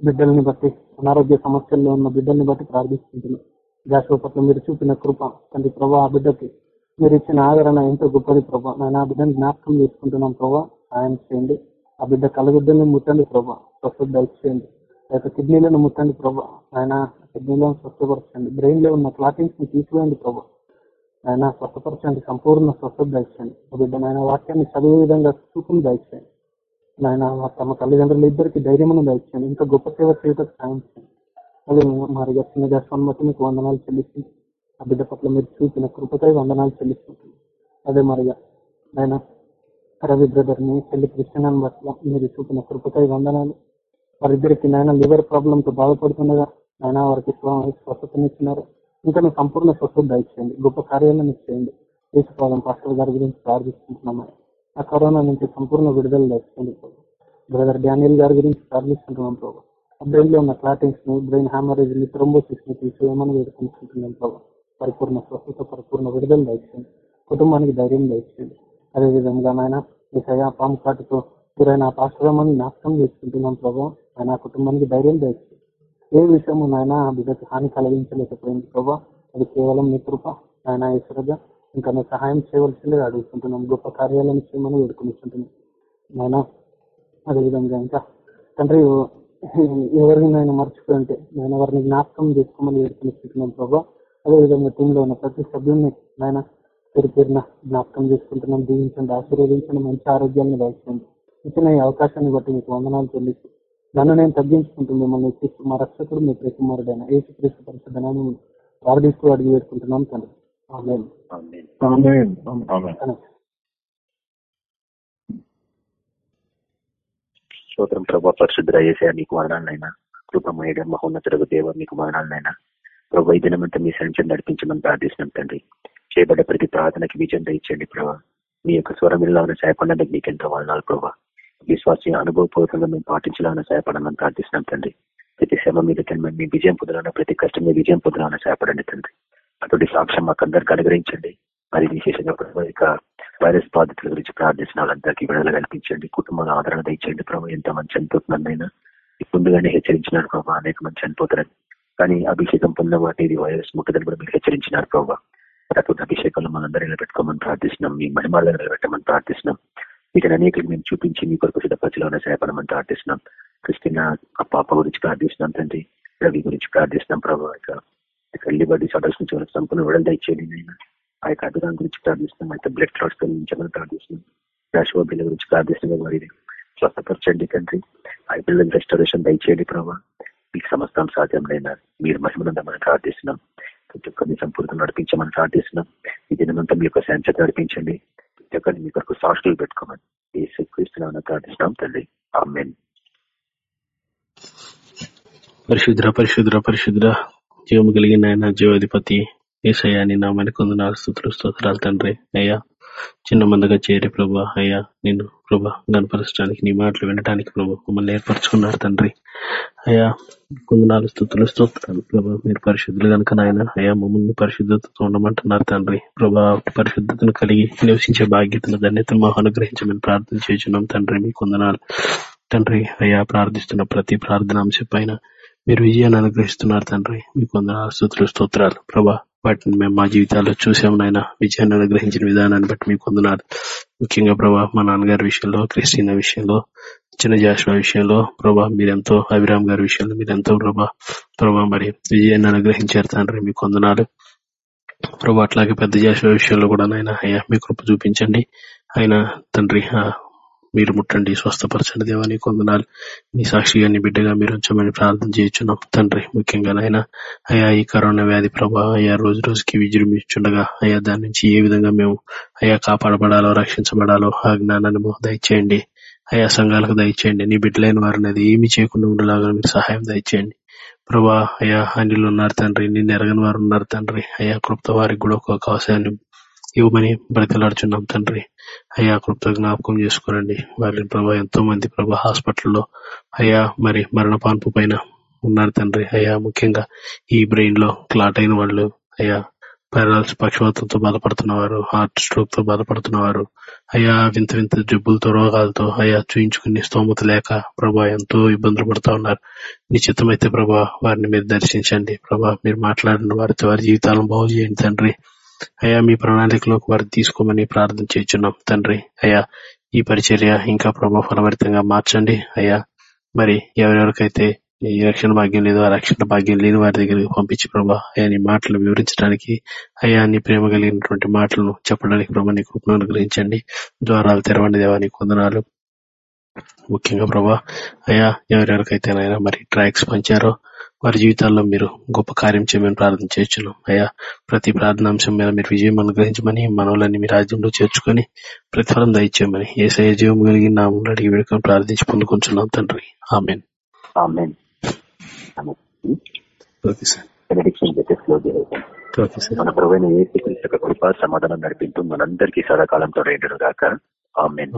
Speaker 1: బిడ్డల్ని బట్టి అనారోగ్య సమస్యల్లో ఉన్న బిడ్డల్ని బట్టి ప్రార్థిస్తుంటున్నాం. జాషువ పట్ల మీరు చూపిన కృప తండ్రి ప్రభా ఆ బిడ్డకి మీరు ఇచ్చిన ఆదరణ ఎంతో గొప్పది ప్రభా. నేను ఆ బిడ్డని జ్ఞాపకం చేసుకుంటున్నాం ప్రభా. సాయం చేయండి. ఆ బిడ్డ కలగుడ్డల్ని ముట్టండి ప్రభా. స్వస్థత దయచేయండి. లేక కిడ్నీలను ముట్టండి ప్రభా. ఆయన కిడ్నీలను స్వస్థపరచండి. బ్రెయిన్లో ఉన్న క్లాటింగ్స్ని తీసివేయండి ప్రభా. ఆయన స్వస్థపరచండి. సంపూర్ణ స్వస్థత దయచేయండి. ఆ బిడ్డ నాయన వాక్యాన్ని చదివే విధంగా చూపును దయచేయండి. నాయన తమ తల్లిదండ్రులు ఇద్దరికి ధైర్యమును దయచేయండి. ఇంకా గొప్ప సేవ చేయటకు సాయం చేయండి. అదే మరి చిన్న దర్శనం బట్టి మీకు వందనాలు చెల్లిస్తుంది ఆ బిడ్డ పట్ల మీరు చూపిన కృపకై వందనాలు చెల్లిస్తుంటుంది అదే మరిగా ఆయన రవి బ్రదర్ని పెళ్ళి కృష్ణ బట్ల మీరు చూపిన కృపకై వందనాలు. వారిద్దరికి నాయన లివర్ ప్రాబ్లమ్తో బాధపడుతుండగా ఆయన వారికి స్వస్థతనిచ్చినారు ఇంకా నువ్వు సంపూర్ణ స్వస్థత దయచేయండి. గొప్ప కార్యాలను చేయండి. తీసుకోవాలని పాస్టర్ గారి గురించి ప్రార్థిస్తుంటున్నాము ఆ కరోనా నుంచి సంపూర్ణ విడుదల దయచేయండి బ్రదర్ డానియల్ గారి గురించి ప్రార్థిస్తుంటున్నాం ప్రభావ బ్రెయిన్లో ఉన్న క్లాటింగ్స్ని బ్రెయిన్ హ్యామరేజ్ని థ్రోంబోసిస్ని తీసివేయమని వేడుకుంటున్నాం ప్రభావ పరిపూర్ణ స్వస్థత పరిపూర్ణ విడుదల దయచేయండి. కుటుంబానికి ధైర్యం దయచేయండి. అదేవిధంగా నాయన ఈసయ పాము కాటుతో గురైన పాశ్రమని నాశనం చేసుకుంటున్నాం ప్రభావ ఆయన కుటుంబానికి ధైర్యం దయచేయండి ఏ విషయము నాయన బిడ్డకు హాని కలిగించలేకపోయింది ప్రభావ అది కేవలం మీ కృప ఆయన ఈశ్వరగా ఇంకా నువ్వు సహాయం చేయవలసిందిగా అడుగుతుంటున్నాం. గొప్ప కార్యాలను చేయమని వేడుకునిస్తుంటున్నాం. నాయన అదేవిధంగా ఇంకా తండ్రి ఎవరిని నేను మర్చిపోయింటే నేను ఎవరిని జ్ఞాపకం చేసుకోమని వేడుకుంటున్నాం ప్రభా. అదేవిధంగా టీంలో ఉన్న ప్రతి సభ్యుల్ని నాయన పేరు పేరున జ్ఞాపకం చేసుకుంటున్నాం దీవించండి ఆశీర్వదించండి మంచి ఆరోగ్యాన్ని దయచేయండి ఇచ్చిన ఈ అవకాశాన్ని బట్టి మీకు వందనాలు చెల్లిస్తూ నన్ను నేను తగ్గించుకుంటూ మిమ్మల్ని క్రీస్తు మా రక్షకుడు మీ ప్రియకుమారుడైన ఏసు క్రీస్తు పరిశుద్ధనాన్ని ప్రార్థిస్తూ అడిగి వేడుకుంటున్నాం తండ్రి ఆమేన్.
Speaker 7: ఆమేన్.
Speaker 1: కనెక్ట్.
Speaker 2: స్తోత్రం ప్రభా పరిశుద్ధ అయ్యేసా మీకు వదనాలనైనా కృపమేయడం మహోన్నతుడు దేవ మీకు వదనాలనైనా ప్రభు ఈ దినమంతా మీ సంచం నడిపించమని ప్రార్థిస్తున్నాం తండ్రి చేయబడ్డ ప్రతి ప్రార్థనకి విజయం దయచేయండి ప్రభా. మీ యొక్క స్వరమిల్లో సహాయపడడానికి మీకు ఎంతో వాళ్ళాలి ప్రభా. విశ్వాస అనుభవపూర్వకంగా మేము పాటించాలని సహాయపడాలని ప్రార్థిస్తున్నాం తండ్రి. ప్రతి శ్రమ మీద తండ్రి మీ విజయం పొందాలన్నా ప్రతి కష్టం మీద విజయం పొందాలని సహాయపడండి తండ్రి. అటువంటి సాక్ష్యం మాకు అందరికి అనుగ్రహించండి. మరి విశేషంగా ఇక వైరస్ బాధితుల గురించి ప్రార్థిస్తున్న వాళ్ళందరికీ విడుదల కల్పించండి. కుటుంబాల ఆదరణ తెచ్చండి ప్రభు. ఎంత మంది చనిపోతున్నారైనా ముందుగానే హెచ్చరించినారు ప్రభావ అనేక మంది చనిపోతారని. కానీ అభిషేకం పొందిన వాటి ఇది వైరస్ ముట్టదని కూడా మీరు హెచ్చరించినారు ప్రభావ అటువంటి అభిషేకంలో మనందరూ నిలబెట్టుకోమని ప్రార్థిస్తున్నాం. మీ మహిమాలను నిలబెట్టమని ప్రార్థిస్తున్నాం. వీటిని అనేకలు మేము చూపించి మీ కొరకు సిద్ధపరచలోనే సహాయపడమని ప్రార్థిస్తున్నాం. క్రిస్టినా ఆ పాప గురించి ప్రార్థిస్తున్నాం తండ్రి. రవి గురించి ప్రార్థిస్తున్నాం ప్రభావ ఇక బడ్డి లిబర్టీ షాటర్స్ నుంచి వాళ్ళకి సంపూర్ణ విడుదల దయచేయండి నేను ఆ యొక్క అభిరాం గురించి ప్రార్థిస్తున్నాం. అయితే బ్లడ్ క్లాట్స్ గురించి ప్రార్థిస్తున్నాం. రాశివ బిల్ల గురించి ప్రార్థిస్తున్నాం వారిని స్వస్థపరచండి తండ్రి. ఆ పిల్లలకి రెస్టారేషన్ దయచేయండి ప్రభావ మీకు సమస్తం సాధ్యం లేనా మీరు మహిమనందమని ప్రార్థిస్తున్నాం. ప్రతి ఒక్కరిని సంపూర్ణ నడిపించమని ప్రార్థిస్తున్నాం. ఈ దినమంతా మీ యొక్క శాంతి నడిపించండి. ప్రతి ఒక్కరిని మీ కొరకు సాక్షులు పెట్టుకోమని ఏ క్రీస్తున్నామని ప్రార్థిస్తున్నాం తండ్రి. ఆమెన్.
Speaker 8: పరిశుద్ర పరిశుద్ర పరిశుద్ర. జీవము కలిగిన ఆయన జీవాధిపతి ఏసయ్యా నీ నామానికి కొందనాలు స్థుతులు స్తోత్రాలు తండ్రి. అయ్యా చిన్న మందగా చేరి ప్రభా అయ్యా నిన్ను ప్రభా గనపరచడానికి నీ మాటలు వినడానికి ప్రభా మమ్మల్ని ఏర్పరచుకున్నారు తండ్రి. అయ్యా కొందనాలు స్థుతులు స్తోత్రాలు ప్రభా మీరు పరిశుద్ధులు కనుక నాయన అయ్యా మమ్మల్ని పరిశుద్ధతతో ఉండమంటున్నారు తండ్రి. ప్రభా పరిశుద్ధతను కలిగి నివసించే బాధ్యతను ధన్యతను మాకు అనుగ్రహించమని ప్రార్థన చేస్తున్నాం తండ్రి. మీ కొందనాలు తండ్రి అయ్యా ప్రార్థిస్తున్న ప్రతి ప్రార్థన అంశం పైన మీరు విజయాన్ని అనుగ్రహిస్తున్నారు తండ్రి. మీ కొందరు స్థుతులు స్తోత్రాలు ప్రభా వాటిని మేము మా జీవితాల్లో చూసాం నాయన విజయాన్ని అనుగ్రహించిన విధానాన్ని బట్టి మీకు కొందనాలు ముఖ్యంగా ప్రభా మా నాన్నగారి విషయంలో క్రిస్టినా విషయంలో చిన్న జాషువా విషయంలో ప్రభా మీరెంతో అభిరామ్ గారి విషయంలో మీరెంతో ప్రభా ప్రభా మరి విజయాన్ని అనుగ్రహించారు తండ్రి మీకు కొందనాలు ప్రభా అట్లాగే పెద్ద జాషువా విషయంలో కూడా నాయన అయ్యా మీ కృప చూపించండి. ఆయన తండ్రి ఆ, మీరు ముట్టండి స్వస్థపరచండి. దేవాని కొందనాలు నీ సాక్షిగా నీ బిడ్డగా మీరు ఉంచమని ప్రార్థన చేయించున్నాం. తండ్రి ముఖ్యంగా నాయన అయ్యా ఈ కరోనా వ్యాధి ప్రభా అయ్యా రోజు రోజుకి విజృంభించుండగా అయ్యా దాని నుంచి ఏ విధంగా మేము అయ్యా కాపాడబడాలో రక్షించబడాలో ఆ జ్ఞానాన్ని మాకు దయచేయండి. అయా సంఘాలకు దయచేయండి. నీ బిడ్డలైన వారిని అది ఏమి చేయకుండా ఉండేలాగా మీరు సహాయం దయచేయండి. ప్రభా అయా అనిలు ఉన్నారు తండ్రి నిన్ను ఎరగని వారు ఉన్నారు తండ్రి. అయా కృప్త వారికి కూడా ఒక అవకాశాన్ని ఇవ్వమని బ్రతిలాడుచున్నాం తండ్రి. అయ్యా కృప్త జ్ఞాపకం చేసుకోనండి. వారిని ప్రభా ఎంతో మంది ప్రభా హాస్పిటల్లో అయ్యా మరి మరణపాన్పు పైన ఉన్నారు తండ్రి. అయ్యా ముఖ్యంగా ఈ బ్రెయిన్లో క్లాట్ అయిన వాళ్ళు అయ్యా పారాలసిస్ పక్షవాతంతో బాధపడుతున్నవారు హార్ట్ స్ట్రోక్తో బాధపడుతున్నవారు అయ్యా వింత వింత జబ్బులతో రోగాలతో అయ్యా చూయించుకుని స్తోమత లేక ప్రభా ఎంతో ఇబ్బందులు పడుతూ ఉన్నారు. నిశ్చితమైతే ప్రభా వారిని మీరు దర్శించండి. ప్రభా మీరు మాట్లాడిన వారితో వారి జీవితాలను బాగు చేయండి తండ్రి. అయ్యా మీ ప్రణాళికలోకి వారు తీసుకోమని ప్రార్థన చేస్తున్నాం తండ్రి అయ్యా ఈ పరిచర్య ఇంకా ప్రభావ ఫలభరితంగా మార్చండి. అయ్యా మరి ఎవరెవరికైతే ఈ రక్షణ భాగ్యం లేదో ఆ రక్షణ భాగ్యం లేని వారి దగ్గరికి పంపించి ప్రభా అయ్యా నీ మాటలు వివరించడానికి అయ్యా నీ ప్రేమ కలిగినటువంటి మాటలను చెప్పడానికి ప్రభా నీ కృపను అనుగ్రహించండి. ద్వారాలు తెరవండి దేవా నీ కొందనాలు. ముఖ్యంగా ప్రభా అయ్యా ఎవరెవరికైతే మరి ట్రాక్స్ పంచారో వారి జీవితాల్లో మీరు గొప్ప కార్యం చేయమని ప్రార్థన చేస్తున్నాం అయ్యా ప్రతి ప్రార్థన అంశం మీద మీరు విజయం అనుగ్రహించమని మనవులన్నీ మీ రాజ్యంలో చేర్చుకొని ప్రతిఫలం దయచేయమని ఏ జీవం కలిగి నామంలో అడిగి వేడుకొని ప్రార్థించి పొందుకుంటున్నాం తండ్రి. ఆమెన్.
Speaker 2: మన ప్రవైన ఏ యొక్క కృప సమాధానం నడిపింటూ మనందరికీ సదాకాలంతో రేటరు గాక ఆమెన్.